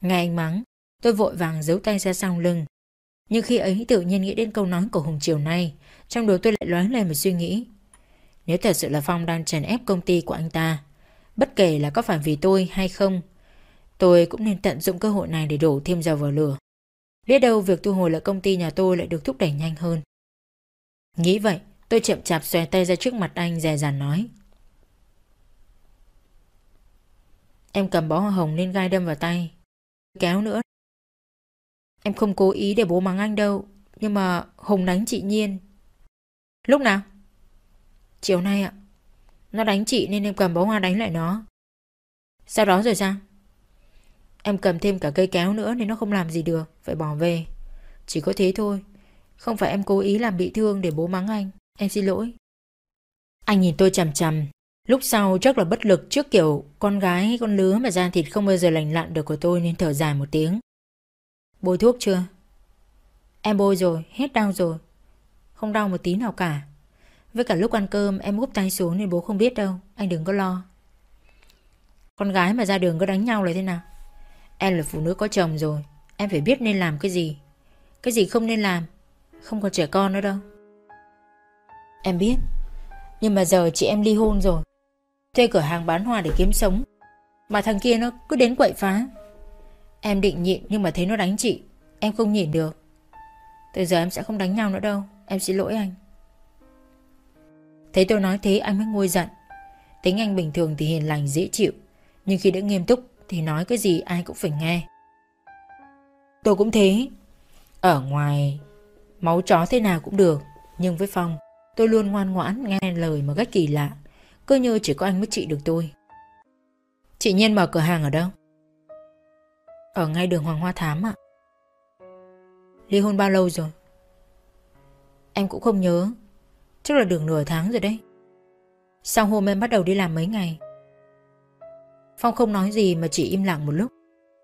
Nghe anh mắng, Tôi vội vàng giấu tay ra sau lưng. Nhưng khi ấy tự nhiên nghĩ đến câu nói của Hùng chiều nay, Trong đầu tôi lại lóe lên một suy nghĩ. Nếu thật sự là Phong đang chèn ép công ty của anh ta, Bất kể là có phải vì tôi hay không, Tôi cũng nên tận dụng cơ hội này để đổ thêm dầu vào lửa. Biết đâu việc thu hồi lại công ty nhà tôi lại được thúc đẩy nhanh hơn. Nghĩ vậy, tôi chậm chạp xòe tay ra trước mặt anh, dè dàn nói. Em cầm bó hoa hồng lên gai đâm vào tay. Kéo nữa. Em không cố ý để bố mắng anh đâu, Nhưng mà Hùng đánh chị Nhiên Lúc nào? Chiều nay ạ Nó đánh chị nên em cầm bó hoa đánh lại nó Sau đó rồi sao? Em cầm thêm cả cây kéo nữa nên nó không làm gì được, Phải bỏ về Chỉ có thế thôi, Không phải em cố ý làm bị thương để bố mắng anh. Em xin lỗi. Anh nhìn tôi chằm chằm. Lúc sau chắc là bất lực trước kiểu con gái, con lứa mà da thịt không bao giờ lành lặn được của tôi nên thở dài một tiếng. Bôi thuốc chưa? Em bôi rồi, hết đau rồi. Không đau một tí nào cả. Với cả lúc ăn cơm em úp tay xuống nên bố không biết đâu. Anh đừng có lo. Con gái mà ra đường có đánh nhau là thế nào? Em là phụ nữ có chồng rồi. Em phải biết nên làm cái gì. Cái gì không nên làm. Không còn trẻ con nữa đâu. Em biết. Nhưng mà giờ chị em ly hôn rồi. Thuê cửa hàng bán hoa để kiếm sống. Mà thằng kia nó cứ đến quậy phá. Em định nhịn nhưng mà thấy nó đánh chị. Em không nhịn được. Từ giờ em sẽ không đánh nhau nữa đâu. Em xin lỗi anh. Thấy tôi nói thế, anh mới nguôi giận. Tính anh bình thường thì hiền lành, dễ chịu. Nhưng khi đã nghiêm túc thì nói cái gì ai cũng phải nghe. Tôi cũng thế. Ở ngoài, máu chó thế nào cũng được. Nhưng với Phong, tôi luôn ngoan ngoãn, nghe lời mà cách kỳ lạ. Cứ như chỉ có anh mới trị được tôi. Chị Nhiên mở cửa hàng ở đâu? Ở ngay đường Hoàng Hoa Thám ạ. Ly hôn bao lâu rồi? Em cũng không nhớ. Chắc là được nửa tháng rồi đấy. Sau hôm em bắt đầu đi làm mấy ngày. Phong không nói gì mà chỉ im lặng một lúc.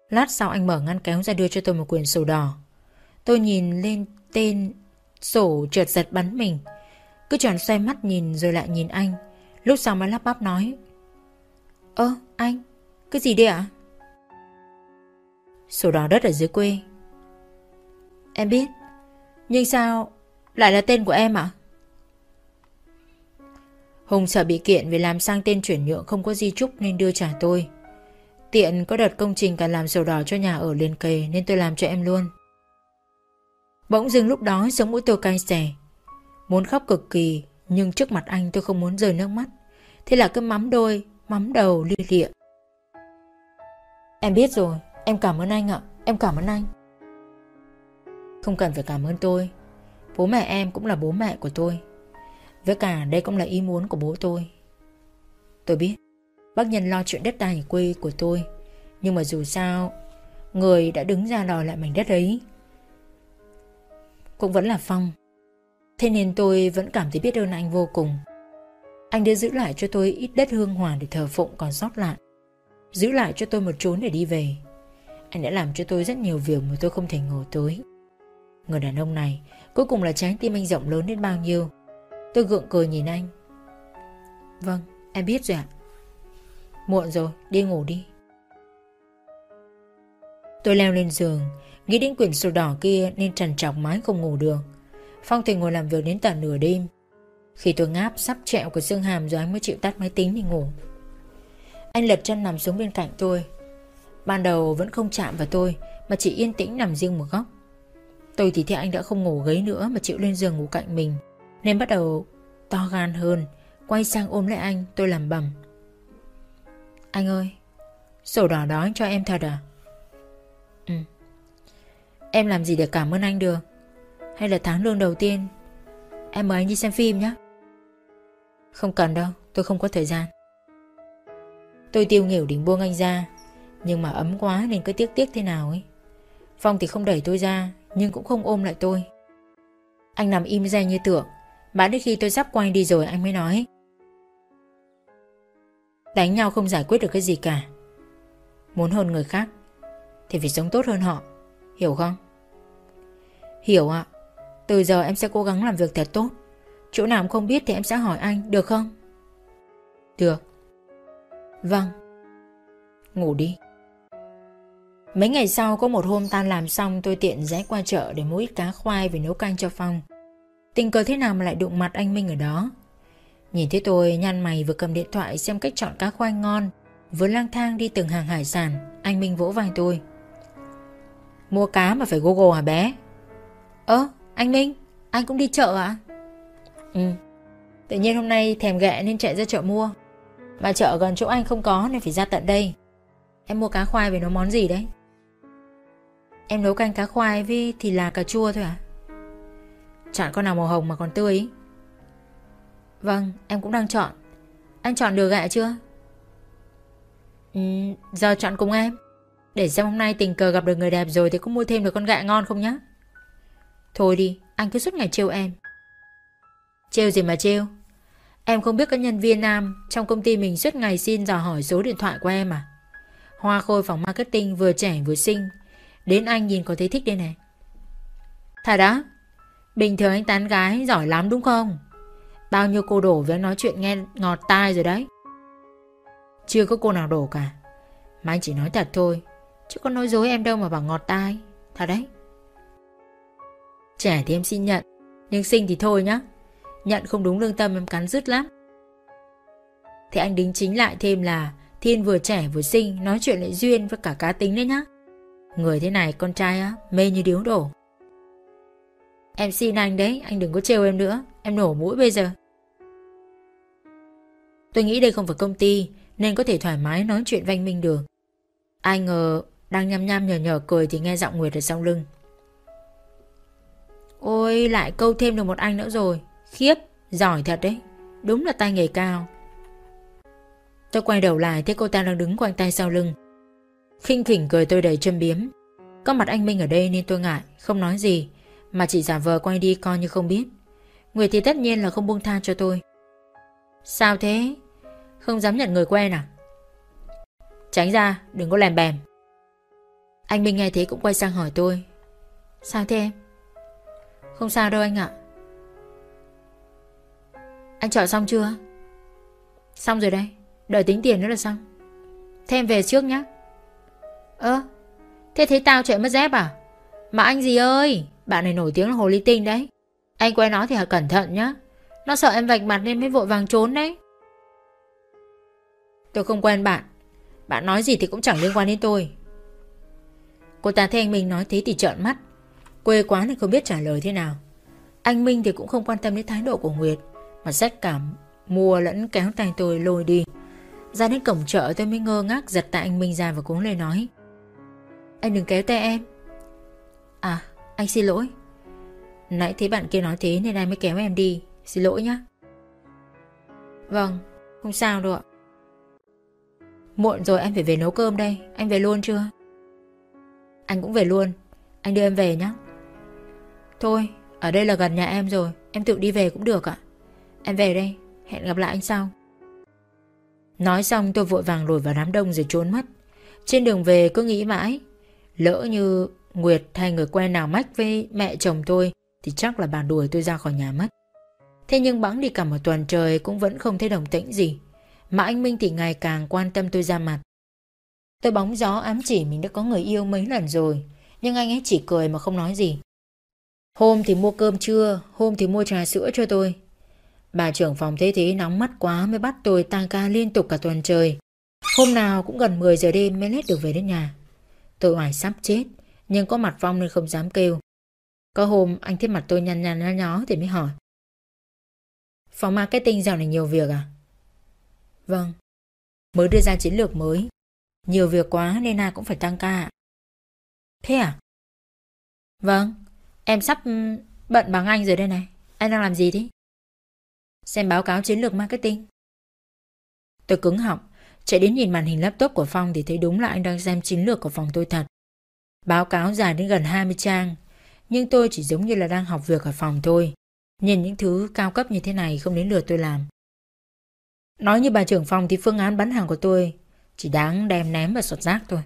Lát sau anh mở ngăn kéo ra đưa cho tôi một quyển sổ đỏ. Tôi nhìn lên tên sổ trượt giật bắn mình. Cứ tròn xoay mắt nhìn rồi lại nhìn anh. Lúc sau mới lắp bắp nói. Ơ, anh, cái gì đây ạ? Sổ đỏ đất ở dưới quê. Em biết. Nhưng sao lại là tên của em ạ? Hùng sợ bị kiện vì làm sang tên chuyển nhượng không có di trúc nên đưa trả tôi. Tiện có đợt công trình cần làm sổ đỏ cho nhà ở liền kề nên tôi làm cho em luôn. Bỗng dưng lúc đó sống mũi tôi cay xè. Muốn khóc cực kỳ nhưng trước mặt anh tôi không muốn rơi nước mắt. Thế là cứ mắm đôi, mắm đầu ly lịa. Em biết rồi, em cảm ơn anh ạ, em cảm ơn anh. Không cần phải cảm ơn tôi. Bố mẹ em cũng là bố mẹ của tôi. Với cả đây cũng là ý muốn của bố tôi. Tôi biết, bác nhân lo chuyện đất đai quê của tôi. Nhưng mà dù sao, người đã đứng ra đòi lại mảnh đất ấy. Cũng vẫn là Phong. Thế nên tôi vẫn cảm thấy biết ơn anh vô cùng. Anh đã giữ lại cho tôi ít đất hương hòa để thờ phụng còn sót lại. Giữ lại cho tôi một chốn để đi về. Anh đã làm cho tôi rất nhiều việc mà tôi không thể ngờ tới. Người đàn ông này cuối cùng là trái tim anh rộng lớn đến bao nhiêu. Tôi gượng cười nhìn anh. Vâng, em biết rồi ạ. Muộn rồi, đi ngủ đi. Tôi leo lên giường, nghĩ đến quyển sổ đỏ kia nên trần trọc mái không ngủ được. Phong thì ngồi làm việc đến tận nửa đêm. Khi tôi ngáp sắp trẹo của xương hàm rồi anh mới chịu tắt máy tính đi ngủ. Anh lật chân nằm xuống bên cạnh tôi. Ban đầu vẫn không chạm vào tôi, mà chỉ yên tĩnh nằm riêng một góc. Tôi thì thấy anh đã không ngủ ghế nữa mà chịu lên giường ngủ cạnh mình, Nên bắt đầu to gan hơn, Quay sang ôm lấy anh, tôi làm bầm. Anh ơi, Sổ đỏ đó anh cho em thật à? Ừ. Em làm gì để cảm ơn anh được? Hay là tháng lương đầu tiên? Em mời anh đi xem phim nhé. Không cần đâu, Tôi không có thời gian. Tôi tiêu nghỉu đỉnh buông anh ra nhưng mà ấm quá nên cứ tiếc tiếc thế nào ấy. Phong thì không đẩy tôi ra, Nhưng cũng không ôm lại tôi. Anh nằm im ra như tượng. Mãi đến khi tôi sắp quay đi rồi anh mới nói. Đánh nhau không giải quyết được cái gì cả. Muốn hơn người khác, Thì phải sống tốt hơn họ. Hiểu không? Hiểu ạ. Từ giờ em sẽ cố gắng làm việc thật tốt. Chỗ nào không biết thì em sẽ hỏi anh, Được không? Được. Vâng. Ngủ đi. Mấy ngày sau có một hôm tan làm xong tôi tiện rẽ qua chợ để mua ít cá khoai về nấu canh cho Phong. Tình cờ thế nào mà lại đụng mặt anh Minh ở đó. Nhìn thấy tôi nhăn mày vừa cầm điện thoại xem cách chọn cá khoai ngon, vừa lang thang đi từng hàng hải sản, anh Minh vỗ vai tôi. Mua cá mà phải Google hả bé? Ơ, anh Minh, anh cũng đi chợ à? Ừ, tự nhiên hôm nay thèm ghẹ nên chạy ra chợ mua. Mà chợ gần chỗ anh không có nên phải ra tận đây. Em mua cá khoai về nấu món gì đấy? Em nấu canh cá khoai với thì là cà chua thôi à? Chọn con nào màu hồng mà còn tươi ý. Vâng, em cũng đang chọn. Anh chọn được gạ chưa? Ừ, giờ chọn cùng em. Để xem hôm nay tình cờ gặp được người đẹp rồi thì cũng mua thêm được con gạ ngon không nhá? Thôi đi, Anh cứ suốt ngày trêu em Trêu gì mà trêu Em không biết các nhân viên nam Trong công ty mình suốt ngày xin dò hỏi số điện thoại của em à Hoa khôi phòng marketing vừa trẻ vừa xinh Đến anh nhìn có thấy thích đây này. Thật đó Bình thường anh tán gái giỏi lắm đúng không? Bao nhiêu cô đổ với anh nói chuyện nghe ngọt tai rồi đấy. Chưa có cô nào đổ cả. Mà anh chỉ nói thật thôi. Chứ có nói dối em đâu mà bảo ngọt tai. Thật đấy. Trẻ thì em xin nhận, Nhưng sinh thì thôi nhá. Nhận không đúng lương tâm em cắn rứt lắm. Thì anh đính chính lại thêm là Thiên vừa trẻ vừa sinh Nói chuyện lại duyên với cả cá tính đấy nhá. Người thế này, con trai á, Mê như điếu đổ. Em xin anh đấy, Anh đừng có trêu em nữa, Em nổ mũi bây giờ. Tôi nghĩ đây không phải công ty, Nên có thể thoải mái nói chuyện vanh minh được. Ai ngờ, Đang nhăm nhăm nhờ nhờ cười Thì nghe giọng Nguyệt ở sau lưng. Ôi, lại câu thêm được một anh nữa rồi. Khiếp, Giỏi thật đấy. Đúng là tay nghề cao. Tôi quay đầu lại, thấy cô ta đang đứng quanh tay sau lưng khinh khỉnh cười tôi đầy châm biếm. Có mặt anh Minh ở đây nên tôi ngại, Không nói gì, Mà chỉ giả vờ quay đi coi như không biết. Nguyệt thì tất nhiên là không buông tha cho tôi. Sao thế? Không dám nhận người quen à? Tránh ra, đừng có lèm bèm. Anh Minh nghe thế cũng quay sang hỏi tôi. Sao thế em? Không sao đâu anh ạ. Anh chọn xong chưa? Xong rồi đây, Đợi tính tiền nữa là xong. Thêm về trước nhá. Ơ, Thế thấy tao chạy mất dép à? Mà anh gì ơi, Bạn này nổi tiếng là hồ ly tinh đấy. Anh quen nó thì hãy cẩn thận nhá. Nó sợ em vạch mặt nên mới vội vàng trốn đấy. Tôi không quen bạn. Bạn nói gì thì cũng chẳng liên quan đến tôi. Cô ta thấy anh Minh nói thế thì trợn mắt. Quê quá nên không biết trả lời thế nào. Anh Minh thì cũng không quan tâm đến thái độ của Nguyệt, Mà rất cảm Mua lẫn kéo tay tôi lôi đi. Ra đến cổng chợ tôi mới ngơ ngác giật tại anh Minh ra và cuống lên nói. Anh đừng kéo tay em. À anh xin lỗi. Nãy thấy bạn kia nói thế nên anh mới kéo em đi. Xin lỗi nhá. Vâng Không sao đâu ạ. Muộn rồi, em phải về nấu cơm đây. Anh về luôn chưa? Anh cũng về luôn. Anh đưa em về nhá. Thôi, ở đây là gần nhà em rồi. Em tự đi về cũng được ạ. Em về đây. Hẹn gặp lại anh sau. Nói xong, tôi vội vàng lùi vào đám đông rồi trốn mất. Trên đường về cứ nghĩ mãi. Lỡ như Nguyệt hay người quen nào mách với mẹ chồng tôi, Thì chắc là bà đuổi tôi ra khỏi nhà mất. Thế nhưng bẵng đi cả một tuần trời cũng vẫn không thấy đồng tĩnh gì. Mà anh Minh thì ngày càng quan tâm tôi ra mặt. Tôi bóng gió ám chỉ mình đã có người yêu mấy lần rồi, Nhưng anh ấy chỉ cười mà không nói gì. Hôm thì mua cơm trưa, Hôm thì mua trà sữa cho tôi. Bà trưởng phòng thế thế nóng mắt quá mới bắt tôi tăng ca liên tục cả tuần trời. Hôm nào cũng gần 10 giờ đêm mới lết được về đến nhà. Tôi hoài sắp chết, nhưng có mặt Phong nên không dám kêu. Có hôm anh thấy mặt tôi nhăn nhăn nhó nhó thì mới hỏi. Phòng marketing dạo này nhiều việc à? Vâng. Mới đưa ra chiến lược mới. Nhiều việc quá nên ai cũng phải tăng ca. Thế à? Vâng. Em sắp ừ, bận bằng anh rồi đây này. Anh đang làm gì thế? Xem báo cáo chiến lược marketing Tôi cứng họng Chạy đến nhìn màn hình laptop của Phong Thì thấy đúng là anh đang xem chiến lược của phòng tôi thật. Báo cáo dài đến gần 20 trang Nhưng tôi chỉ giống như là đang học việc ở phòng thôi. Nhìn những thứ cao cấp như thế này Không đến lượt tôi làm. Nói như bà trưởng phòng thì phương án bán hàng của tôi Chỉ đáng đem ném vào sọt rác thôi.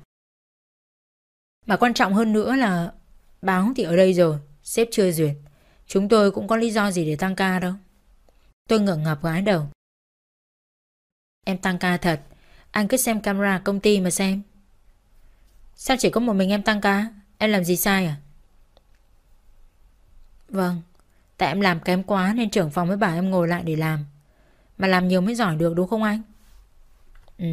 Mà quan trọng hơn nữa là Báo thì ở đây rồi Sếp chưa duyệt. Chúng tôi cũng có lý do gì để tăng ca đâu. Tôi ngượng ngập gái đầu. Em tăng ca thật, anh cứ xem camera công ty mà xem. Sao chỉ có một mình em tăng ca? Em làm gì sai à? Vâng, tại em làm kém quá nên trưởng phòng mới bảo em ngồi lại để làm. Mà làm nhiều mới giỏi được đúng không anh? Ừ.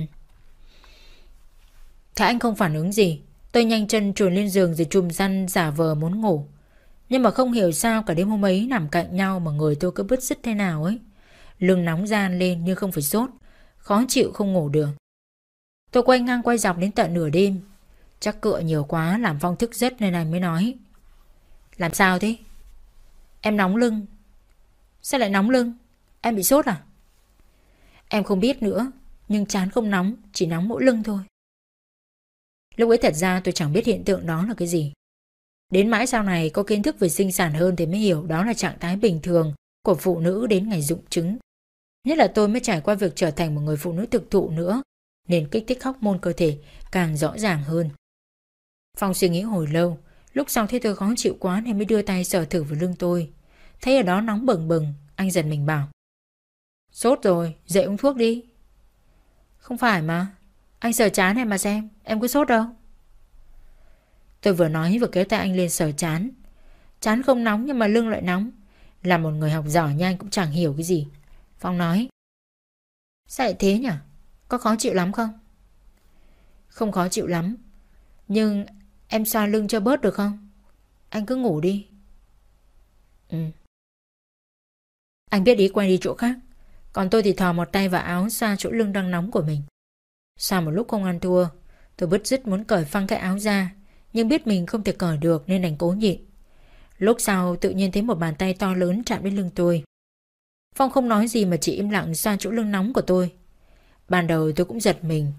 Thế anh không phản ứng gì. Tôi nhanh chân chuồn lên giường rồi chùm răn giả vờ muốn ngủ. Nhưng mà không hiểu sao cả đêm hôm ấy nằm cạnh nhau mà người tôi cứ bứt rứt thế nào ấy. Lưng nóng gian lên nhưng không phải sốt, khó chịu không ngủ được. Tôi quay ngang quay dọc đến tận nửa đêm. Chắc cựa nhiều quá làm Phong thức giấc nên anh mới nói. Làm sao thế? Em nóng lưng. Sao lại nóng lưng? Em bị sốt à? Em không biết nữa, nhưng chán không nóng, chỉ nóng mỗi lưng thôi. Lúc ấy thật ra tôi chẳng biết hiện tượng đó là cái gì. Đến mãi sau này có kiến thức về sinh sản hơn thì mới hiểu đó là trạng thái bình thường của phụ nữ đến ngày dụng trứng. Nhất là tôi mới trải qua việc trở thành một người phụ nữ thực thụ nữa, nên kích thích hóc môn cơ thể càng rõ ràng hơn. Phong suy nghĩ hồi lâu, lúc sau thấy tôi khó chịu quá nên mới đưa tay sờ thử vào lưng tôi. Thấy ở đó nóng bừng bừng, anh giật mình bảo. Sốt rồi, dậy uống thuốc đi. Không phải mà, anh sờ chán em mà xem, em có sốt đâu. Tôi vừa nói vừa kéo tay anh lên sờ chán. Chán không nóng nhưng mà lưng lại nóng. Là một người học giỏi nhưng anh cũng chẳng hiểu cái gì. Phong nói. Sao lại thế nhỉ? Có khó chịu lắm không? Không khó chịu lắm. Nhưng em xoa lưng cho bớt được không? Anh cứ ngủ đi. Ừ. Anh biết ý quay đi chỗ khác. Còn tôi thì thò một tay vào áo xoa chỗ lưng đang nóng của mình. Sau một lúc không ăn thua, tôi bứt rứt muốn cởi phăng cái áo ra, nhưng biết mình không thể cởi được nên đành cố nhịn. Lúc sau tự nhiên thấy một bàn tay to lớn chạm đến lưng tôi. Phong không nói gì mà chỉ im lặng xoa chỗ lưng nóng của tôi. Ban đầu tôi cũng giật mình,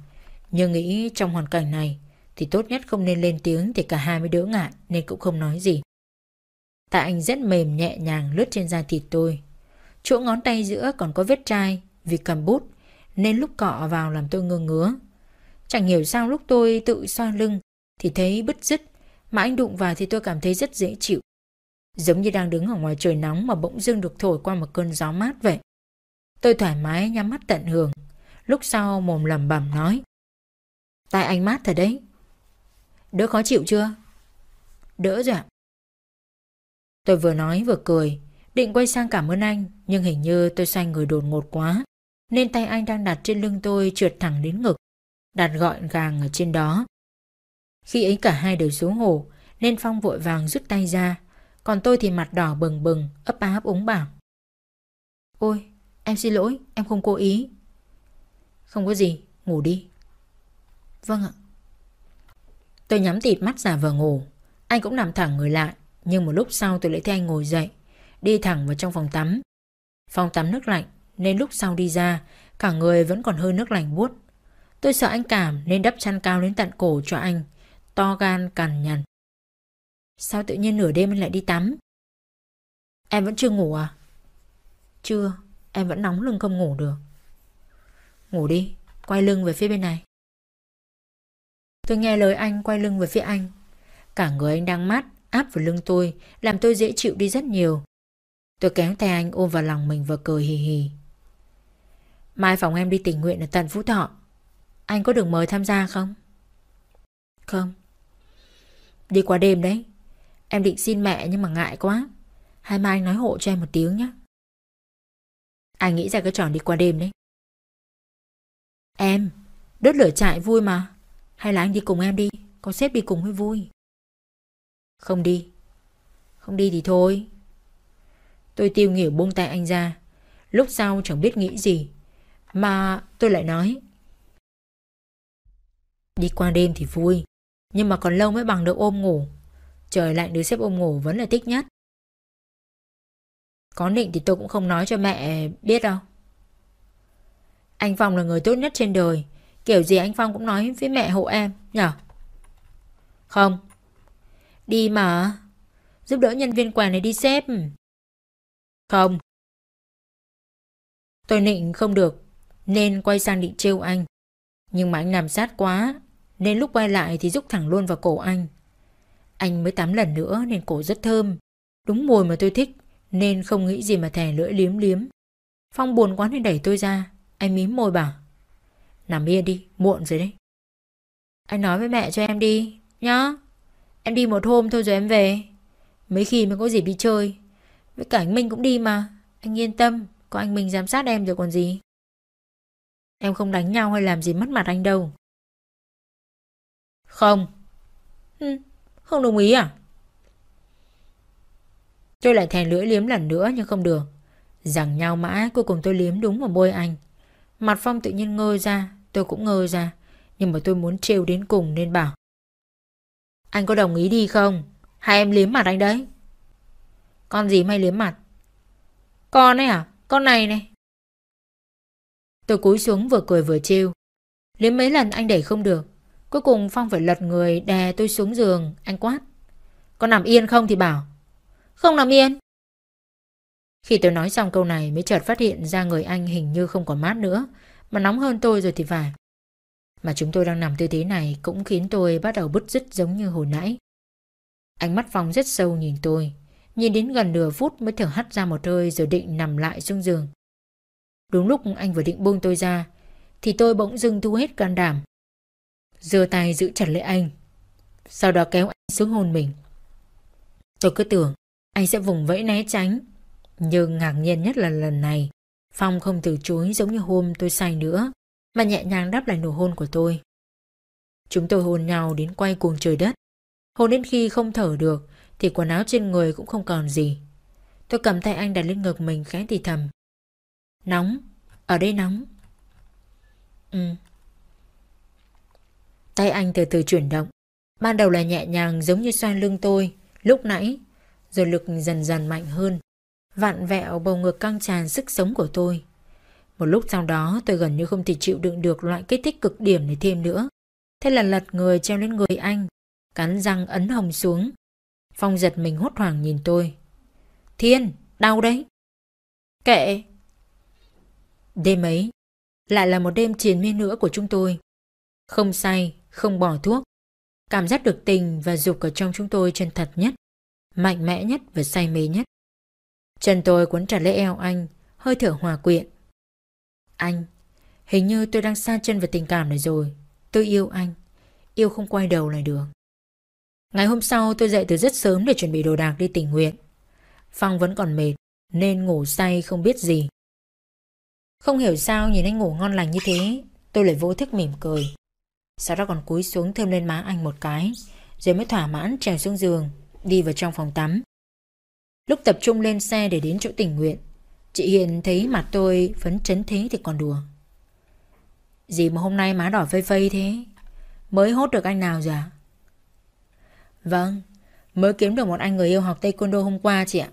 nhưng nghĩ trong hoàn cảnh này thì tốt nhất không nên lên tiếng thì cả hai mới đỡ ngại nên cũng không nói gì. Tại anh rất mềm nhẹ nhàng lướt trên da thịt tôi. Chỗ ngón tay giữa còn có vết chai vì cầm bút nên lúc cọ vào làm tôi ngơ ngứa. Chẳng hiểu sao lúc tôi tự xoa lưng thì thấy bứt rứt mà anh đụng vào thì tôi cảm thấy rất dễ chịu. Giống như đang đứng ở ngoài trời nóng mà bỗng dưng được thổi qua một cơn gió mát vậy. Tôi thoải mái nhắm mắt tận hưởng. Lúc sau mồm lẩm bẩm nói. Tai anh mát thật đấy. Đỡ khó chịu chưa? Đỡ rồi ạ. Tôi vừa nói vừa cười, định quay sang cảm ơn anh, nhưng hình như tôi xoay người đột ngột quá, nên tay anh đang đặt trên lưng tôi trượt thẳng đến ngực, đặt gọn gàng ở trên đó. Khi ấy cả hai đều xuống hổ, nên Phong vội vàng rút tay ra, còn tôi thì mặt đỏ bừng bừng, ấp áp úng bảo. Ôi, em xin lỗi, em không cố ý. Không có gì, ngủ đi. Vâng ạ. Tôi nhắm tịt mắt giả vờ ngủ. Anh cũng nằm thẳng người lại, nhưng một lúc sau tôi lại thấy anh ngồi dậy, đi thẳng vào trong phòng tắm. Phòng tắm nước lạnh, nên lúc sau đi ra, cả người vẫn còn hơi nước lạnh buốt. Tôi sợ anh cảm nên đắp chăn cao đến tận cổ cho anh, to gan cằn nhằn. Sao tự nhiên nửa đêm anh lại đi tắm? Em vẫn chưa ngủ à? Chưa, em vẫn nóng lưng không ngủ được. Ngủ đi, quay lưng về phía bên này. Tôi nghe lời anh quay lưng về phía anh. Cả người anh đang mát, áp vào lưng tôi, làm tôi dễ chịu đi rất nhiều. Tôi kéo tay anh ôm vào lòng mình và cười hì hì. Mai phòng em đi tình nguyện ở tận Phú Thọ. Anh có được mời tham gia không? Không. Đi qua đêm đấy. Em định xin mẹ nhưng mà ngại quá. Hai mai anh nói hộ cho em một tiếng nhé. Anh nghĩ ra cái trò đi qua đêm đấy. Em, đốt lửa trại vui mà. Hay là anh đi cùng em đi, có sếp đi cùng mới vui. Không đi. Không đi thì thôi. Tôi tiêu nghỉu buông tay anh ra. Lúc sau chẳng biết nghĩ gì. Mà tôi lại nói. Đi qua đêm thì vui. Nhưng mà còn lâu mới bằng được ôm ngủ. Trời lạnh đứa xếp ôm ngủ vẫn là thích nhất. Có định thì tôi cũng không nói cho mẹ biết đâu. Anh Phong là người tốt nhất trên đời. Kiểu gì anh Phong cũng nói với mẹ hộ em, nhở? Không. Đi mà. Giúp đỡ nhân viên quà này đi xếp. Không. Tôi định không được, nên quay sang định trêu anh. Nhưng mà anh nằm sát quá, nên lúc quay lại thì rút thẳng luôn vào cổ anh. Anh mới tắm lần nữa nên cổ rất thơm. Đúng mùi mà tôi thích, nên không nghĩ gì mà thè lưỡi liếm liếm. Phong buồn quá nên đẩy tôi ra. Anh mím môi bảo. Nằm yên đi, muộn rồi đấy. Anh nói với mẹ cho em đi, nhá. Em đi một hôm thôi rồi em về. Mấy khi mới có dịp đi chơi. Với cả anh Minh cũng đi mà. Anh yên tâm, có anh Minh giám sát em rồi còn gì. Em không đánh nhau hay làm gì mất mặt anh đâu. Không. Ừ, không đồng ý à? Tôi lại thèn lưỡi liếm lần nữa nhưng không được. Rằng nhau mãi cuối cùng tôi liếm đúng vào môi anh. Mặt Phong tự nhiên ngơ ra, tôi cũng ngơ ra. Nhưng mà tôi muốn trêu đến cùng nên bảo. Anh có đồng ý đi không? Hai em liếm mặt anh đấy. Con gì may liếm mặt? Con ấy à? Con này này. Tôi cúi xuống vừa cười vừa trêu. Liếm mấy lần anh đẩy không được. Cuối cùng Phong phải lật người đè tôi xuống giường, anh quát. con nằm yên không thì bảo. Không nằm yên. Khi tôi nói xong câu này mới chợt phát hiện ra người anh hình như không còn mát nữa, mà nóng hơn tôi rồi thì phải. Mà chúng tôi đang nằm tư thế này cũng khiến tôi bắt đầu bứt rứt giống như hồi nãy. Ánh mắt Phong rất sâu nhìn tôi, nhìn đến gần nửa phút mới thở hắt ra một hơi rồi định nằm lại xuống giường. Đúng lúc anh vừa định buông tôi ra, thì tôi bỗng dưng thu hết can đảm. giơ tay giữ chặt lấy anh, sau đó kéo anh xuống hôn mình. Tôi cứ tưởng anh sẽ vùng vẫy né tránh, nhưng ngạc nhiên nhất là lần này, Phong không từ chối giống như hôm tôi say nữa, mà nhẹ nhàng đáp lại nụ hôn của tôi. Chúng tôi hôn nhau đến quay cuồng trời đất. Hôn đến khi không thở được thì quần áo trên người cũng không còn gì. Tôi cầm tay anh đặt lên ngực mình khẽ thì thầm. Nóng, ở đây nóng. Ừ. Tay anh từ từ chuyển động. Ban đầu là nhẹ nhàng giống như xoay lưng tôi, lúc nãy, rồi lực dần dần mạnh hơn, vặn vẹo bầu ngực căng tràn sức sống của tôi. Một lúc sau đó tôi gần như không thể chịu đựng được loại kích thích cực điểm này thêm nữa. Thế là lật người treo lên người anh, cắn răng ấn hồng xuống. Phong giật mình hốt hoảng nhìn tôi. Thiên, đau đấy. Kệ. Đêm ấy, lại là một đêm triền miên nữa của chúng tôi. Không say, không bỏ thuốc. Cảm giác được tình và dục ở trong chúng tôi chân thật nhất, mạnh mẽ nhất và say mê nhất. Chân tôi quấn chặt lấy eo anh, hơi thở hòa quyện. Anh, hình như tôi đang xa chân về tình cảm này rồi. Tôi yêu anh, yêu không quay đầu lại được. Ngày hôm sau tôi dậy từ rất sớm để chuẩn bị đồ đạc đi tình nguyện. Phong vẫn còn mệt, nên ngủ say không biết gì. Không hiểu sao nhìn anh ngủ ngon lành như thế, tôi lại vô thức mỉm cười. Sau đó còn cúi xuống thơm lên má anh một cái, rồi mới thỏa mãn trèo xuống giường, đi vào trong phòng tắm. Lúc tập trung lên xe để đến chỗ tình nguyện, chị Hiền thấy mặt tôi phấn chấn thế thì còn đùa. Gì mà hôm nay má đỏ phây phây thế? Mới hốt được anh nào rồi ạ? Vâng, mới kiếm được một anh người yêu học taekwondo hôm qua chị ạ.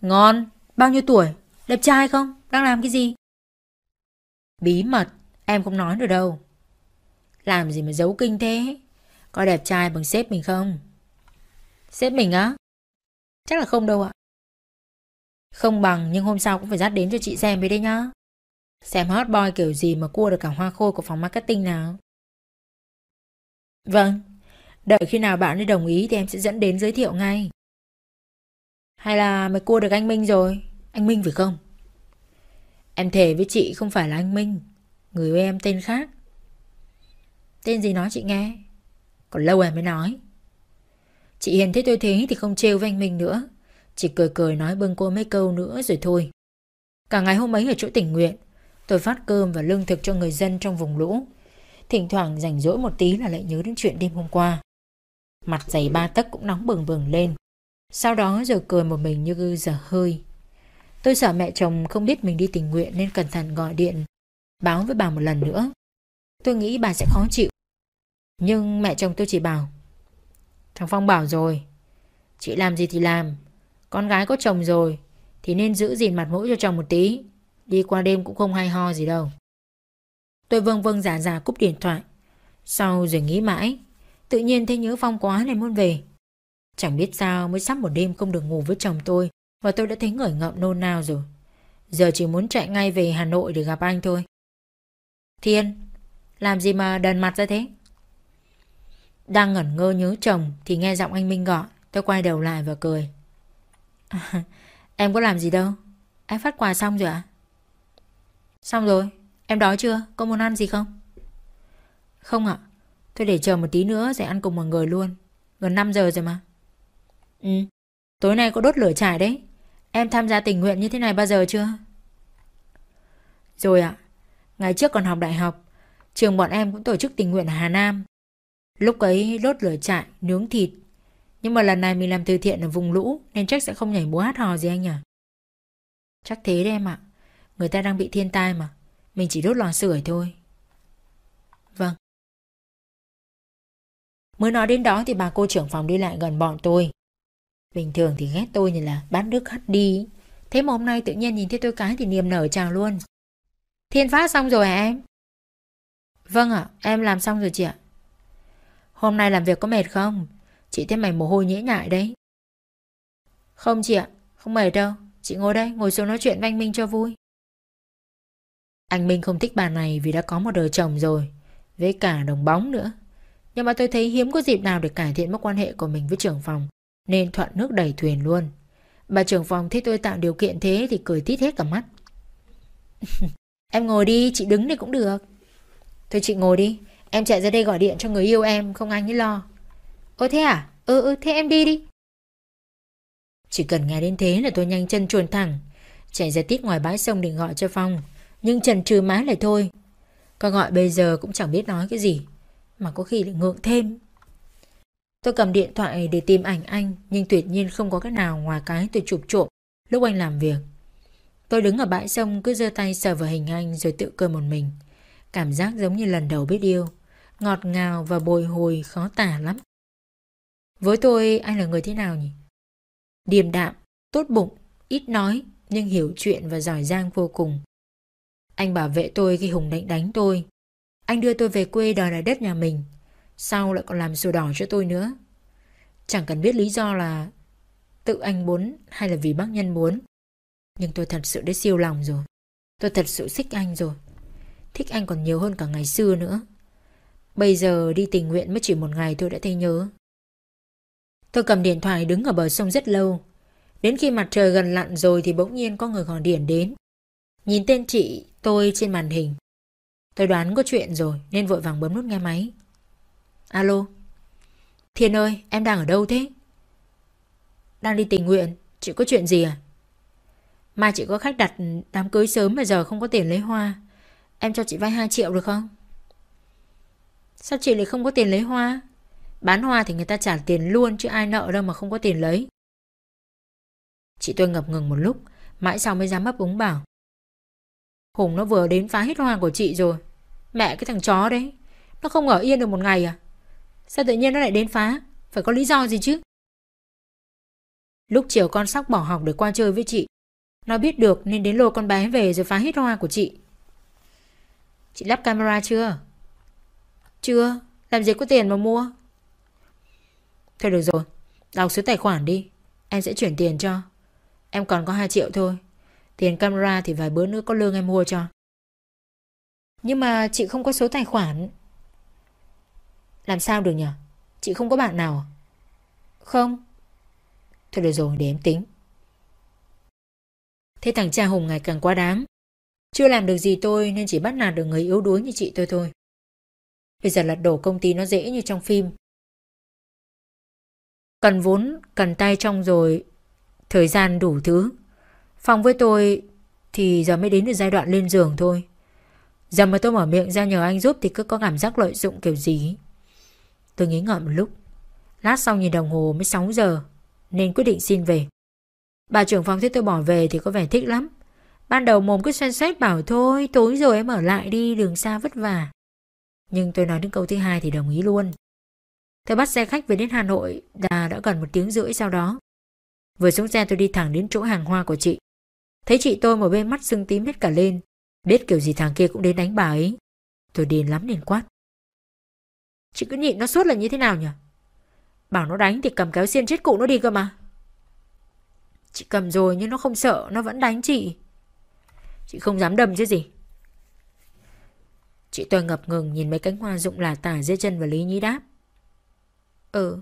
Ngon, bao nhiêu tuổi? Đẹp trai không? Đang làm cái gì? Bí mật, em không nói được đâu. Làm gì mà giấu kinh thế? Có đẹp trai bằng sếp mình không? Sếp mình á? Chắc là không đâu ạ. Không bằng nhưng hôm sau cũng phải dắt đến cho chị xem với đấy nhá. Xem hot boy kiểu gì mà cua được cả hoa khôi của phòng marketing nào. Vâng, đợi khi nào bạn ấy đồng ý thì em sẽ dẫn đến giới thiệu ngay. Hay là mày cua được anh Minh rồi, anh Minh phải không? Em thề với chị không phải là anh Minh, người yêu em tên khác. Tên gì nói chị nghe, còn lâu em mới nói. Chị Hiền thấy tôi thế thì không trêu với anh Minh nữa, chỉ cười cười nói bưng cô mấy câu nữa rồi thôi. Cả ngày hôm ấy ở chỗ tình nguyện, tôi phát cơm và lương thực cho người dân trong vùng lũ. Thỉnh thoảng rảnh rỗi một tí là lại nhớ đến chuyện đêm hôm qua. Mặt dày ba tấc cũng nóng bừng bừng lên. Sau đó rồi cười một mình như gư dở hơi. Tôi sợ mẹ chồng không biết mình đi tình nguyện nên cẩn thận gọi điện, báo với bà một lần nữa. Tôi nghĩ bà sẽ khó chịu. Nhưng mẹ chồng tôi chỉ bảo Thằng Phong bảo rồi. Chị làm gì thì làm. Con gái có chồng rồi, Thì nên giữ gìn mặt mũi cho chồng một tí. Đi qua đêm cũng không hay ho gì đâu. Tôi vâng vâng giả giả cúp điện thoại. Sau rồi nghĩ mãi, Tự nhiên thấy nhớ Phong quá nên muốn về. Chẳng biết sao mới sắp một đêm không được ngủ với chồng tôi, Và tôi đã thấy ngởi ngợm nôn nao rồi. Giờ chỉ muốn chạy ngay về Hà Nội để gặp anh thôi. Thiên, Làm gì mà đần mặt ra thế? Đang ngẩn ngơ nhớ chồng Thì nghe giọng anh Minh gọi. Tôi quay đầu lại và cười. À, Em có làm gì đâu. Em phát quà xong rồi ạ. Xong rồi. Em đói chưa? Có muốn ăn gì không? Không ạ. Tôi để chờ một tí nữa sẽ ăn cùng mọi người luôn. Gần 5 giờ rồi mà. Ừ. Tối nay có đốt lửa trải đấy. Em tham gia tình nguyện như thế này bao giờ chưa? Rồi ạ. Ngày trước còn học đại học. Trường bọn em cũng tổ chức tình nguyện ở Hà Nam. Lúc ấy đốt lửa trại, nướng thịt. Nhưng mà lần này mình làm từ thiện ở vùng lũ Nên chắc sẽ không nhảy múa hát hò gì anh nhỉ? Chắc thế đấy em ạ. Người ta đang bị thiên tai mà. Mình chỉ đốt lò sưởi thôi. Vâng. Mới nói đến đó thì bà cô trưởng phòng đi lại gần bọn tôi. Bình thường thì ghét tôi như là bát nước hắt đi. Thế mà hôm nay tự nhiên nhìn thấy tôi cái thì niềm nở chào luôn. Thiên phát xong rồi hả em? Vâng ạ, em làm xong rồi chị ạ. Hôm nay làm việc có mệt không? Chị thấy mày mồ hôi nhễ nhại đấy. Không chị ạ, không mệt đâu. Chị ngồi đây, ngồi xuống nói chuyện với anh Minh cho vui. Anh Minh không thích bà này vì đã có một đời chồng rồi, với cả đồng bóng nữa. Nhưng mà tôi thấy hiếm có dịp nào để cải thiện mối quan hệ của mình với trưởng phòng, nên thuận nước đẩy thuyền luôn. Bà trưởng phòng thấy tôi tạo điều kiện thế thì cười tít hết cả mắt. em ngồi đi, chị đứng đây cũng được. Thôi chị ngồi đi, em chạy ra đây gọi điện cho người yêu em, không anh ấy lo. Ơ thế à? Ừ ừ, thế em đi đi. Chỉ cần nghe đến thế là tôi nhanh chân chuồn thẳng, chạy ra tít ngoài bãi sông định gọi cho Phong. Nhưng trần trừ má lại thôi. Có gọi bây giờ cũng chẳng biết nói cái gì, mà có khi lại ngượng thêm. Tôi cầm điện thoại để tìm ảnh anh nhưng tuyệt nhiên không có cái nào ngoài cái tôi chụp trộm lúc anh làm việc. Tôi đứng ở bãi sông cứ giơ tay sờ vào hình anh rồi tự cười một mình. Cảm giác giống như lần đầu biết yêu, ngọt ngào và bồi hồi khó tả lắm. Với tôi anh là người thế nào nhỉ? Điềm đạm, tốt bụng, ít nói nhưng hiểu chuyện và giỏi giang vô cùng. Anh bảo vệ tôi khi Hùng đánh đánh tôi. Anh đưa tôi về quê đòi lại đất nhà mình. Sau lại còn làm sổ đỏ cho tôi nữa. Chẳng cần biết lý do là tự anh muốn hay là vì bác nhân muốn. Nhưng tôi thật sự đã siêu lòng rồi. Tôi thật sự thích anh rồi. Thích anh còn nhiều hơn cả ngày xưa nữa. Bây giờ đi tình nguyện mới chỉ một ngày tôi đã thấy nhớ. Tôi cầm điện thoại đứng ở bờ sông rất lâu. Đến khi mặt trời gần lặn rồi thì bỗng nhiên có người gọi điện đến. Nhìn tên chị tôi trên màn hình. Tôi đoán có chuyện rồi nên vội vàng bấm nút nghe máy. Alo. Thiên ơi, em đang ở đâu thế? Đang đi tình nguyện, chị có chuyện gì à? mai chị có khách đặt đám cưới sớm mà giờ không có tiền lấy hoa. Em cho chị vay 2 triệu được không? Sao chị lại không có tiền lấy hoa? Bán hoa thì người ta trả tiền luôn chứ ai nợ đâu mà không có tiền lấy. Chị tôi ngập ngừng một lúc, mãi sau mới dám ấp úng bảo. Hùng nó vừa đến phá hết hoa của chị rồi. Mẹ cái thằng chó đấy, nó không ở yên được một ngày à? Sao tự nhiên nó lại đến phá? Phải có lý do gì chứ? Lúc chiều con sóc bỏ học để qua chơi với chị. Nó biết được nên đến lôi con bé về rồi phá hết hoa của chị. Chị lắp camera chưa? Chưa, làm gì có tiền mà mua. Thôi được rồi, đọc số tài khoản đi. Em sẽ chuyển tiền cho. Em còn có 2 triệu thôi. Tiền camera thì vài bữa nữa có lương em mua cho. Nhưng mà chị không có số tài khoản. Làm sao được nhỉ? Chị không có bạn nào? À? Không. Thôi được rồi để em tính. Thế thằng cha Hùng ngày càng quá đáng. Chưa làm được gì tôi nên chỉ bắt nạt được người yếu đuối như chị tôi thôi. Bây giờ lật đổ công ty nó dễ như trong phim. Cần vốn, cần tay trong rồi, thời gian đủ thứ. Phòng với tôi thì giờ mới đến được giai đoạn lên giường thôi. Giờ mà tôi mở miệng ra nhờ anh giúp thì cứ có cảm giác lợi dụng kiểu gì. Tôi nghĩ ngợi một lúc. Lát sau nhìn đồng hồ mới 6 giờ nên quyết định xin về. Bà trưởng phòng thấy tôi bỏ về thì có vẻ thích lắm. Ban đầu mồm cứ xoan xét bảo thôi tối rồi em ở lại đi đường xa vất vả. Nhưng tôi nói đến câu thứ hai thì đồng ý luôn. Tôi bắt xe khách về đến Hà Nội đã, đã gần một tiếng rưỡi sau đó. Vừa xuống xe tôi đi thẳng đến chỗ hàng hoa của chị. Thấy chị tôi một bên mắt sưng tím hết cả lên. Biết kiểu gì thằng kia cũng đến đánh bà ấy. Tôi điên lắm nên quát. Chị cứ nhịn nó suốt là như thế nào nhỉ? Bảo nó đánh thì cầm kéo xiên chết cụ nó đi cơ mà. Chị cầm rồi nhưng nó không sợ, nó vẫn đánh chị. Chị không dám đâm chứ gì. Chị tôi ngập ngừng nhìn mấy cánh hoa rụng là tả dưới chân và Lý nhí đáp. Ừ.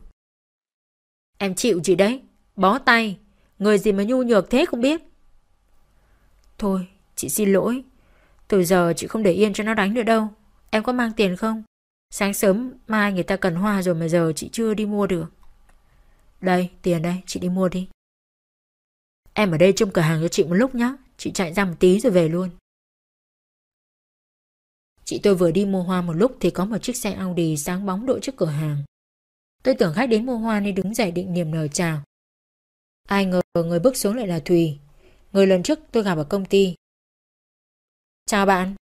Em chịu chị đấy. Bó tay. Người gì mà nhu nhược thế không biết. Thôi, chị xin lỗi. Từ giờ chị không để yên cho nó đánh nữa đâu. Em có mang tiền không? Sáng sớm mai người ta cần hoa rồi mà giờ chị chưa đi mua được. Đây, tiền đây, chị đi mua đi. Em ở đây trông cửa hàng cho chị một lúc nhé. Chị chạy ra một tí rồi về luôn. Chị tôi vừa đi mua hoa một lúc thì có một chiếc xe Audi sáng bóng đỗ trước cửa hàng. Tôi tưởng khách đến mua hoa nên đứng dậy định niềm nở chào. Ai ngờ người bước xuống lại là Thùy, người lần trước tôi gặp ở công ty. Chào bạn.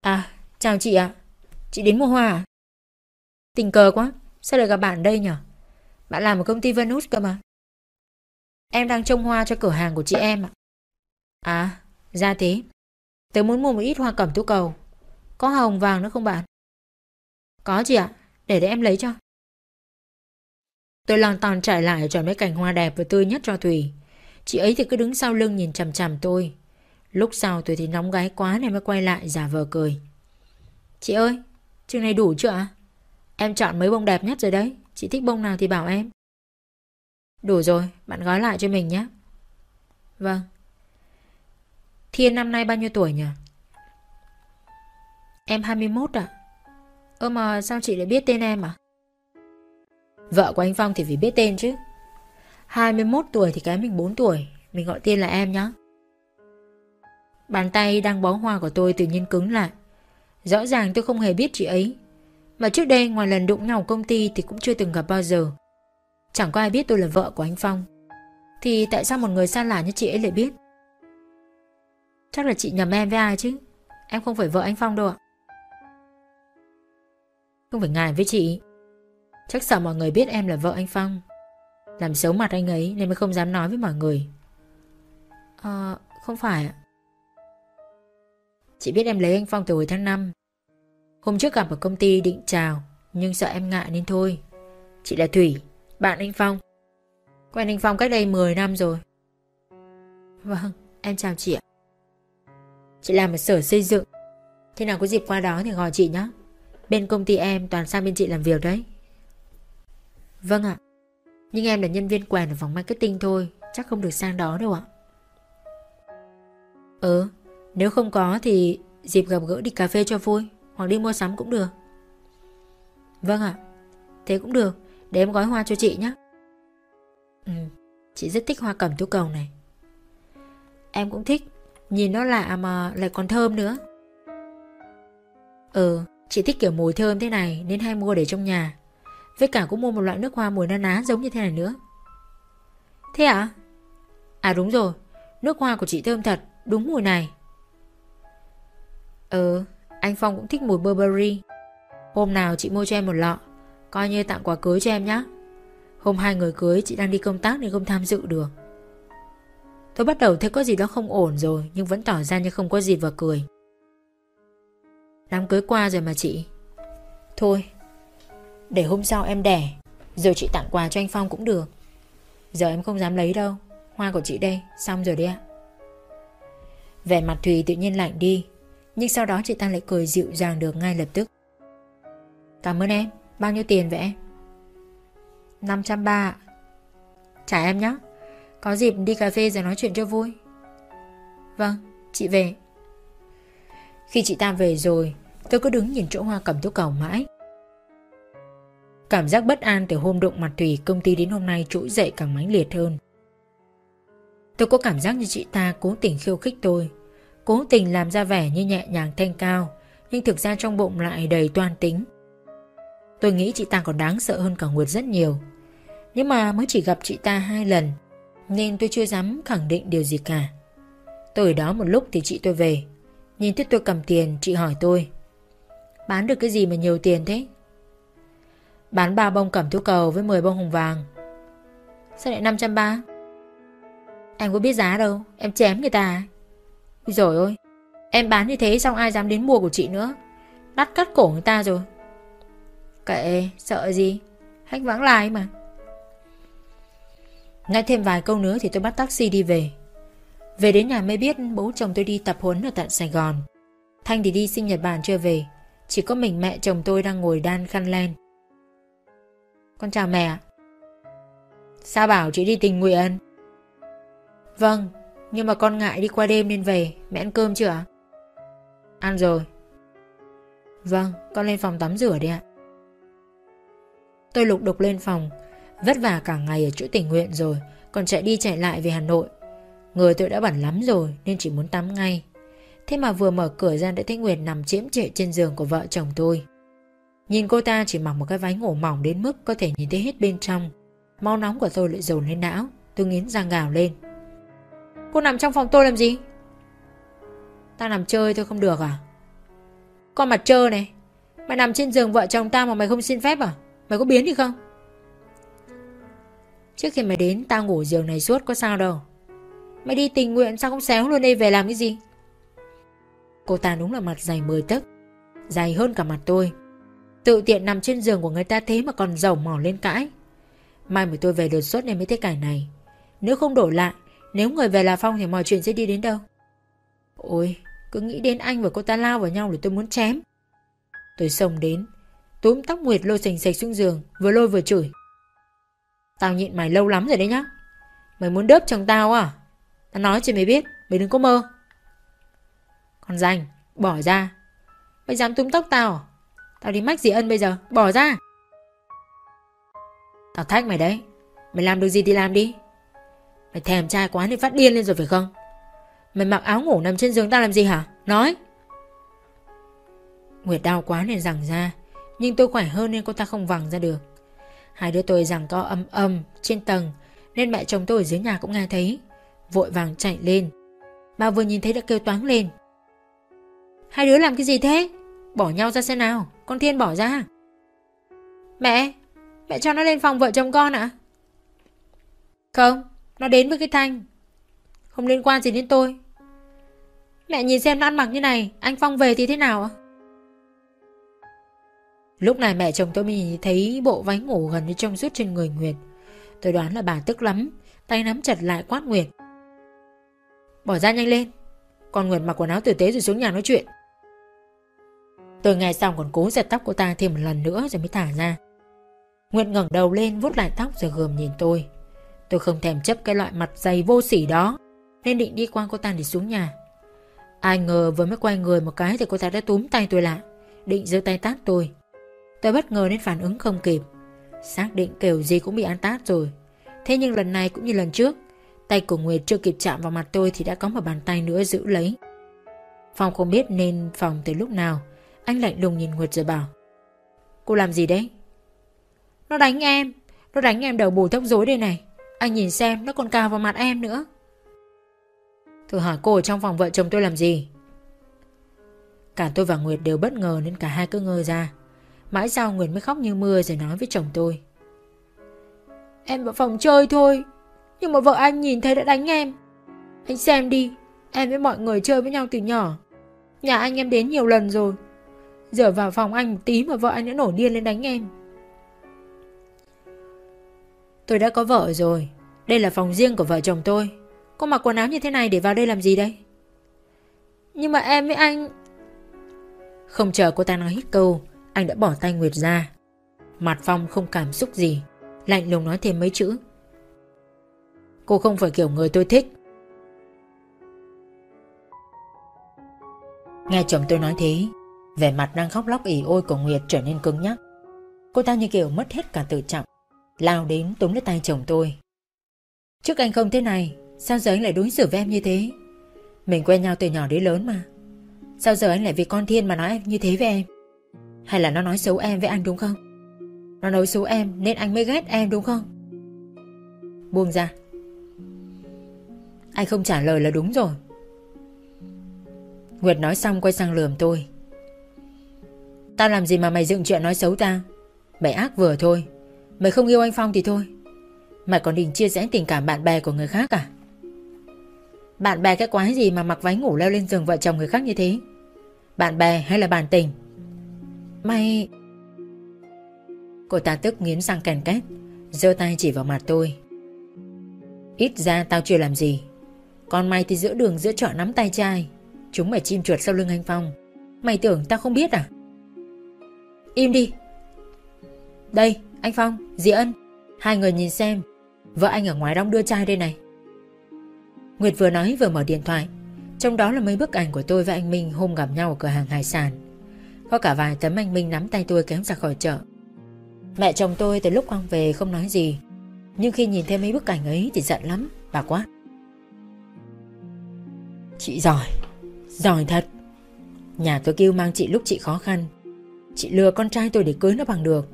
À, chào chị ạ. Chị đến mua hoa à? Tình cờ quá, sao lại gặp bạn đây nhỉ? Bạn làm ở công ty Venus cơ mà. Em đang trông hoa cho cửa hàng của chị em ạ. À, ra thế. Tớ muốn mua một ít hoa cẩm tú cầu. Có hồng vàng nữa không bạn? Có chị ạ, để để em lấy cho. Tôi lon ton trải lại chọn mấy cành hoa đẹp và tươi nhất cho Thùy. Chị ấy thì cứ đứng sau lưng nhìn chằm chằm tôi. Lúc sau tôi thì nóng gái quá nên mới quay lại giả vờ cười. Chị ơi, chừng này đủ chưa ạ? Em chọn mấy bông đẹp nhất rồi đấy. Chị thích bông nào thì bảo em. Đủ rồi, bạn gói lại cho mình nhé. Vâng. Thiên năm nay bao nhiêu tuổi nhỉ? Em 21 ạ. À? Ơ mà sao chị lại biết tên em à? Vợ của anh Phong thì phải biết tên chứ. 21 tuổi thì cái mình 4 tuổi, mình gọi tên là em nhé. Bàn tay đang bó hoa của tôi tự nhiên cứng lại. Rõ ràng tôi không hề biết chị ấy. Mà trước đây ngoài lần đụng nhau công ty thì cũng chưa từng gặp bao giờ. Chẳng có ai biết tôi là vợ của anh Phong. Thì tại sao một người xa lạ như chị ấy lại biết? Chắc là chị nhầm em với ai chứ. Em không phải vợ anh Phong đâu ạ. Không phải ngại với chị. Chắc sợ mọi người biết em là vợ anh Phong. Làm xấu mặt anh ấy nên mới không dám nói với mọi người. Ờ, không phải ạ. Chị biết em lấy anh Phong từ hồi tháng 5 Hôm trước gặp ở công ty định chào Nhưng sợ em ngại nên thôi Chị là Thủy, bạn anh Phong Quen anh Phong cách đây 10 năm rồi Vâng, em chào chị ạ Chị làm ở sở xây dựng. Thế nào có dịp qua đó thì gọi chị nhé Bên công ty em toàn sang bên chị làm việc đấy. Vâng ạ. Nhưng em là nhân viên quèn ở phòng marketing thôi, Chắc không được sang đó đâu ạ. Ừ nếu không có thì dịp gặp gỡ đi cà phê cho vui, Hoặc đi mua sắm cũng được. Vâng ạ. Thế cũng được, Để em gói hoa cho chị nhé Ừ Chị rất thích hoa cẩm tú cầu này. Em cũng thích. Nhìn nó lạ mà lại còn thơm nữa Ừ Chị thích kiểu mùi thơm thế này Nên hay mua để trong nhà Với cả cũng mua một loại nước hoa mùi na ná giống như thế này nữa Thế ạ? À? à đúng rồi Nước hoa của chị thơm thật Đúng mùi này Ừ, anh Phong cũng thích mùi Burberry. Hôm nào chị mua cho em một lọ, coi như tặng quà cưới cho em nhé. Hôm hai người cưới chị đang đi công tác nên không tham dự được. Tôi bắt đầu thấy có gì đó không ổn rồi nhưng vẫn tỏ ra như không có gì và cười. Đám cưới qua rồi mà chị. Thôi, để hôm sau em đẻ, rồi chị tặng quà cho anh Phong cũng được. Giờ em không dám lấy đâu, hoa của chị đây, xong rồi đấy ạ. Vẻ mặt Thùy tự nhiên lạnh đi nhưng sau đó chị ta lại cười dịu dàng được ngay lập tức Cảm ơn em Bao nhiêu tiền vậy em 530 Trả em nhé có dịp đi cà phê rồi nói chuyện cho vui. Vâng chị về. Khi chị ta về rồi, Tôi cứ đứng nhìn chỗ hoa cầm thuốc cầu mãi. Cảm giác bất an từ hôm đụng mặt Thủy, công ty đến hôm nay trỗi dậy càng mãnh liệt hơn. Tôi có cảm giác như chị ta cố tình khiêu khích tôi, Cố tình làm ra vẻ như nhẹ nhàng thanh cao, Nhưng thực ra trong bụng lại đầy toan tính. Tôi nghĩ chị ta còn đáng sợ hơn cả Nguyệt rất nhiều. Nhưng mà mới chỉ gặp chị ta hai lần nên tôi chưa dám khẳng định điều gì cả. Tôi ở đó một lúc thì chị tôi về. Nhìn thấy tôi cầm tiền, chị hỏi tôi, Bán được cái gì mà nhiều tiền thế? Bán 3 bông cẩm tú cầu với 10 bông hồng vàng. Sao lại 530 Em có biết giá đâu, Em chém người ta à? Ôi dồi ôi Em bán như thế xong ai dám đến mua của chị nữa? Đắt cắt cổ người ta rồi. Kệ, sợ gì? Hách vắng lai mà nghe thêm vài câu nữa thì tôi bắt taxi đi về. Về đến nhà mới biết bố chồng tôi đi tập huấn ở tận Sài Gòn. Thanh thì đi sinh Nhật Bản chưa về. Chỉ có mình mẹ chồng tôi đang ngồi đan khăn len. Con chào mẹ Sao bảo chị đi tình nguyện? Vâng nhưng mà con ngại đi qua đêm nên về. Mẹ ăn cơm chưa ạ? Ăn rồi. Vâng con lên phòng tắm rửa đi ạ. Tôi lục đục lên phòng. Vất vả cả ngày ở chỗ tình nguyện rồi, Còn chạy đi chạy lại về Hà Nội. Người tôi đã bẩn lắm rồi, Nên chỉ muốn tắm ngay. Thế mà vừa mở cửa ra đã thấy Nguyệt nằm chiếm trệ trên giường của vợ chồng tôi. Nhìn cô ta chỉ mặc một cái váy ngủ mỏng đến mức có thể nhìn thấy hết bên trong. Máu nóng của tôi lại dồn lên não, Tôi nghiến răng gào lên. Cô nằm trong phòng tôi làm gì? Ta nằm chơi thôi không được à? Con mặt trơ này, Mày nằm trên giường vợ chồng ta mà mày không xin phép à? Mày có biến đi không? Trước khi mày đến, Tao ngủ giường này suốt, có sao đâu. Mày đi tình nguyện, sao không xéo luôn đây, về làm cái gì? Cô ta đúng là mặt dày mười tấc, Dày hơn cả mặt tôi. Tự tiện nằm trên giường của người ta thế mà còn dầu mỏ lên cãi. Mai mà tôi về đột xuất nên mới thấy cảnh này. Nếu không đổi lại, Nếu người về là Phong thì mọi chuyện sẽ đi đến đâu? Ôi, Cứ nghĩ đến anh và cô ta lao vào nhau là tôi muốn chém. Tôi xông đến, Túm tóc Nguyệt lôi sành sạch xuống giường, Vừa lôi vừa chửi. Tao nhịn mày lâu lắm rồi đấy nhá. Mày muốn đớp chồng tao à? Tao nói cho mày biết, Mày đừng có mơ. Con danh, Bỏ ra. Mày dám túm tóc tao à? Tao đi mách gì ân bây giờ, Bỏ ra. Tao thách mày đấy. Mày làm được gì thì làm đi. Mày thèm trai quá nên phát điên lên rồi phải không? Mày mặc áo ngủ nằm trên giường tao làm gì hả? Nói. Nguyệt đau quá nên rằng ra. Nhưng tôi khỏe hơn nên cô ta không vằng ra được. Hai đứa tôi rằng có âm âm trên tầng, Nên mẹ chồng tôi ở dưới nhà cũng nghe thấy. Vội vàng chạy lên. Bà vừa nhìn thấy đã kêu toáng lên. Hai đứa làm cái gì thế? Bỏ nhau ra xem nào, Con Thiên bỏ ra. Mẹ Mẹ cho nó lên phòng vợ chồng con ạ. Không, Nó đến với cái Thanh. Không liên quan gì đến tôi. Mẹ nhìn xem nó ăn mặc như này, Anh Phong về thì thế nào ạ? Lúc này mẹ chồng tôi thấy bộ váy ngủ gần như trong suốt trên người Nguyệt. Tôi đoán là bà tức lắm, Tay nắm chặt lại quát Nguyệt. Bỏ ra nhanh lên Còn Nguyệt mặc quần áo tử tế rồi xuống nhà nói chuyện. Tôi nghe xong còn cố giật tóc cô ta thêm một lần nữa rồi mới thả ra. Nguyệt ngẩng đầu lên vuốt lại tóc rồi gườm nhìn tôi. Tôi không thèm chấp cái loại mặt dày vô sỉ đó, Nên định đi qua cô ta để xuống nhà. Ai ngờ vừa mới quay người một cái thì cô ta đã túm tay tôi lại, Định giơ tay tát tôi. Tôi bất ngờ nên phản ứng không kịp. Xác định kiểu gì cũng bị ăn tát rồi. Thế nhưng lần này cũng như lần trước, Tay của Nguyệt chưa kịp chạm vào mặt tôi Thì đã có một bàn tay nữa giữ lấy. Phong không biết nên phòng từ lúc nào. Anh lạnh lùng nhìn Nguyệt rồi bảo, Cô làm gì đấy? Nó đánh em, Nó đánh em đầu bù tóc rối đây này. Anh nhìn xem, nó còn cào vào mặt em nữa. Thử hỏi cô ở trong phòng vợ chồng tôi làm gì? Cả tôi và Nguyệt đều bất ngờ Nên cả hai cứ ngơ ra. Mãi sau Nguyệt mới khóc như mưa rồi nói với chồng tôi. Em vào phòng chơi thôi, Nhưng mà vợ anh nhìn thấy đã đánh em. Anh xem đi, Em với mọi người chơi với nhau từ nhỏ. Nhà anh em đến nhiều lần rồi. Giờ vào phòng anh một tí mà vợ anh đã nổi điên lên đánh em. Tôi đã có vợ rồi, Đây là phòng riêng của vợ chồng tôi. Cô mặc quần áo như thế này để vào đây làm gì đấy Nhưng mà em với anh Không chờ cô ta nói hết câu anh đã bỏ tay Nguyệt ra. Mặt Phong không cảm xúc gì, Lạnh lùng nói thêm mấy chữ. Cô không phải kiểu người tôi thích. Nghe chồng tôi nói thế, Vẻ mặt đang khóc lóc ỉ ôi của Nguyệt trở nên cứng nhắc. Cô ta như kiểu mất hết cả tự trọng, Lao đến túm lấy tay chồng tôi. Trước anh không thế này, Sao giờ anh lại đối xử với em như thế? Mình quen nhau từ nhỏ đến lớn mà. Sao giờ anh lại vì con thiên mà nói em như thế với em? Hay là nó nói xấu em với anh đúng không? Nó nói xấu em nên anh mới ghét em đúng không? Buông ra. Anh không trả lời là đúng rồi. Nguyệt nói xong quay sang lườm tôi. Tao làm gì mà mày dựng chuyện nói xấu tao? Mày ác vừa thôi. Mày không yêu anh Phong thì thôi. Mày còn định chia sẻ tình cảm bạn bè của người khác à? Bạn bè cái quái gì mà mặc váy ngủ leo lên giường vợ chồng người khác như thế? Bạn bè hay là bạn tình? Mày Cô ta tức nghiến răng kèn két giơ tay chỉ vào mặt tôi. Ít ra tao chưa làm gì. Còn mày thì giữa đường giữa chợ nắm tay trai. Chúng mày chim chuột sau lưng anh Phong. Mày tưởng tao không biết à? Im đi. Đây anh Phong, dì Ân. Hai người nhìn xem. Vợ anh ở ngoài đóng đưa trai đây này. Nguyệt vừa nói vừa mở điện thoại. Trong đó là mấy bức ảnh của tôi và anh Minh hôm gặp nhau ở cửa hàng hải sản. Có cả vài tấm anh Minh nắm tay tôi kéo ra khỏi chợ. Mẹ chồng tôi từ lúc quang về không nói gì. Nhưng khi nhìn thấy mấy bức ảnh ấy thì giận lắm, Bà quá. Chị giỏi Giỏi thật. Nhà tôi kêu mang chị lúc chị khó khăn. Chị lừa con trai tôi để cưới nó bằng được.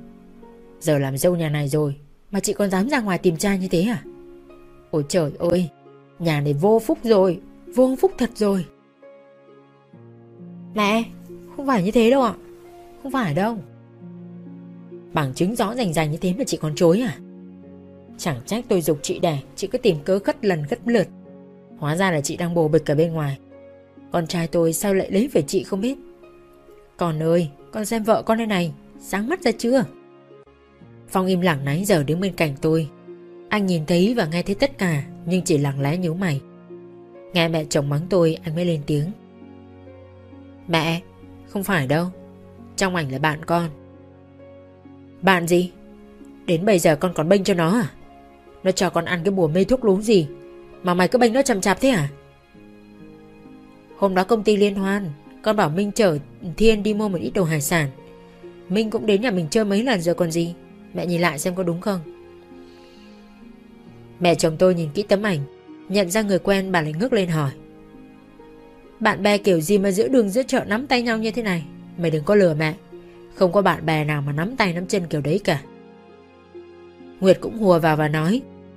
Giờ làm dâu nhà này rồi, Mà chị còn dám ra ngoài tìm trai như thế à? Ôi trời ơi, Nhà này vô phúc rồi, Vô phúc thật rồi. Mẹ không phải như thế đâu ạ. Không phải đâu. Bằng chứng rõ rành rành như thế mà chị còn chối à? Chẳng trách tôi dục chị đẻ Chị cứ tìm cớ khất lần khất lượt. Hóa ra là chị đang bồ bịch ở bên ngoài. Con trai tôi sao lại lấy về chị không biết? Con ơi Con xem vợ con đây này Sáng mắt ra chưa? Phong im lặng nãy giờ đứng bên cạnh tôi. Anh nhìn thấy và nghe thấy tất cả nhưng chỉ lặng lẽ nhíu mày. Nghe mẹ chồng mắng tôi anh mới lên tiếng. Mẹ, không phải đâu. Trong ảnh là bạn con. Bạn gì? Đến bây giờ con còn bênh cho nó à? Nó cho con ăn cái bùa mê thuốc lú gì Mà mày cứ bênh nó chậm chạp thế à Hôm đó công ty liên hoan, Con bảo Minh chở Thiên đi mua một ít đồ hải sản Minh cũng đến nhà mình chơi mấy lần rồi còn gì Mẹ nhìn lại xem có đúng không Mẹ chồng tôi nhìn kỹ tấm ảnh, Nhận ra người quen bà lại ngước lên hỏi bạn bè kiểu gì mà giữa đường giữa chợ nắm tay nhau như thế này? Mày đừng có lừa mẹ. Không có bạn bè nào mà nắm tay nắm chân kiểu đấy cả. Nguyệt cũng hùa vào và nói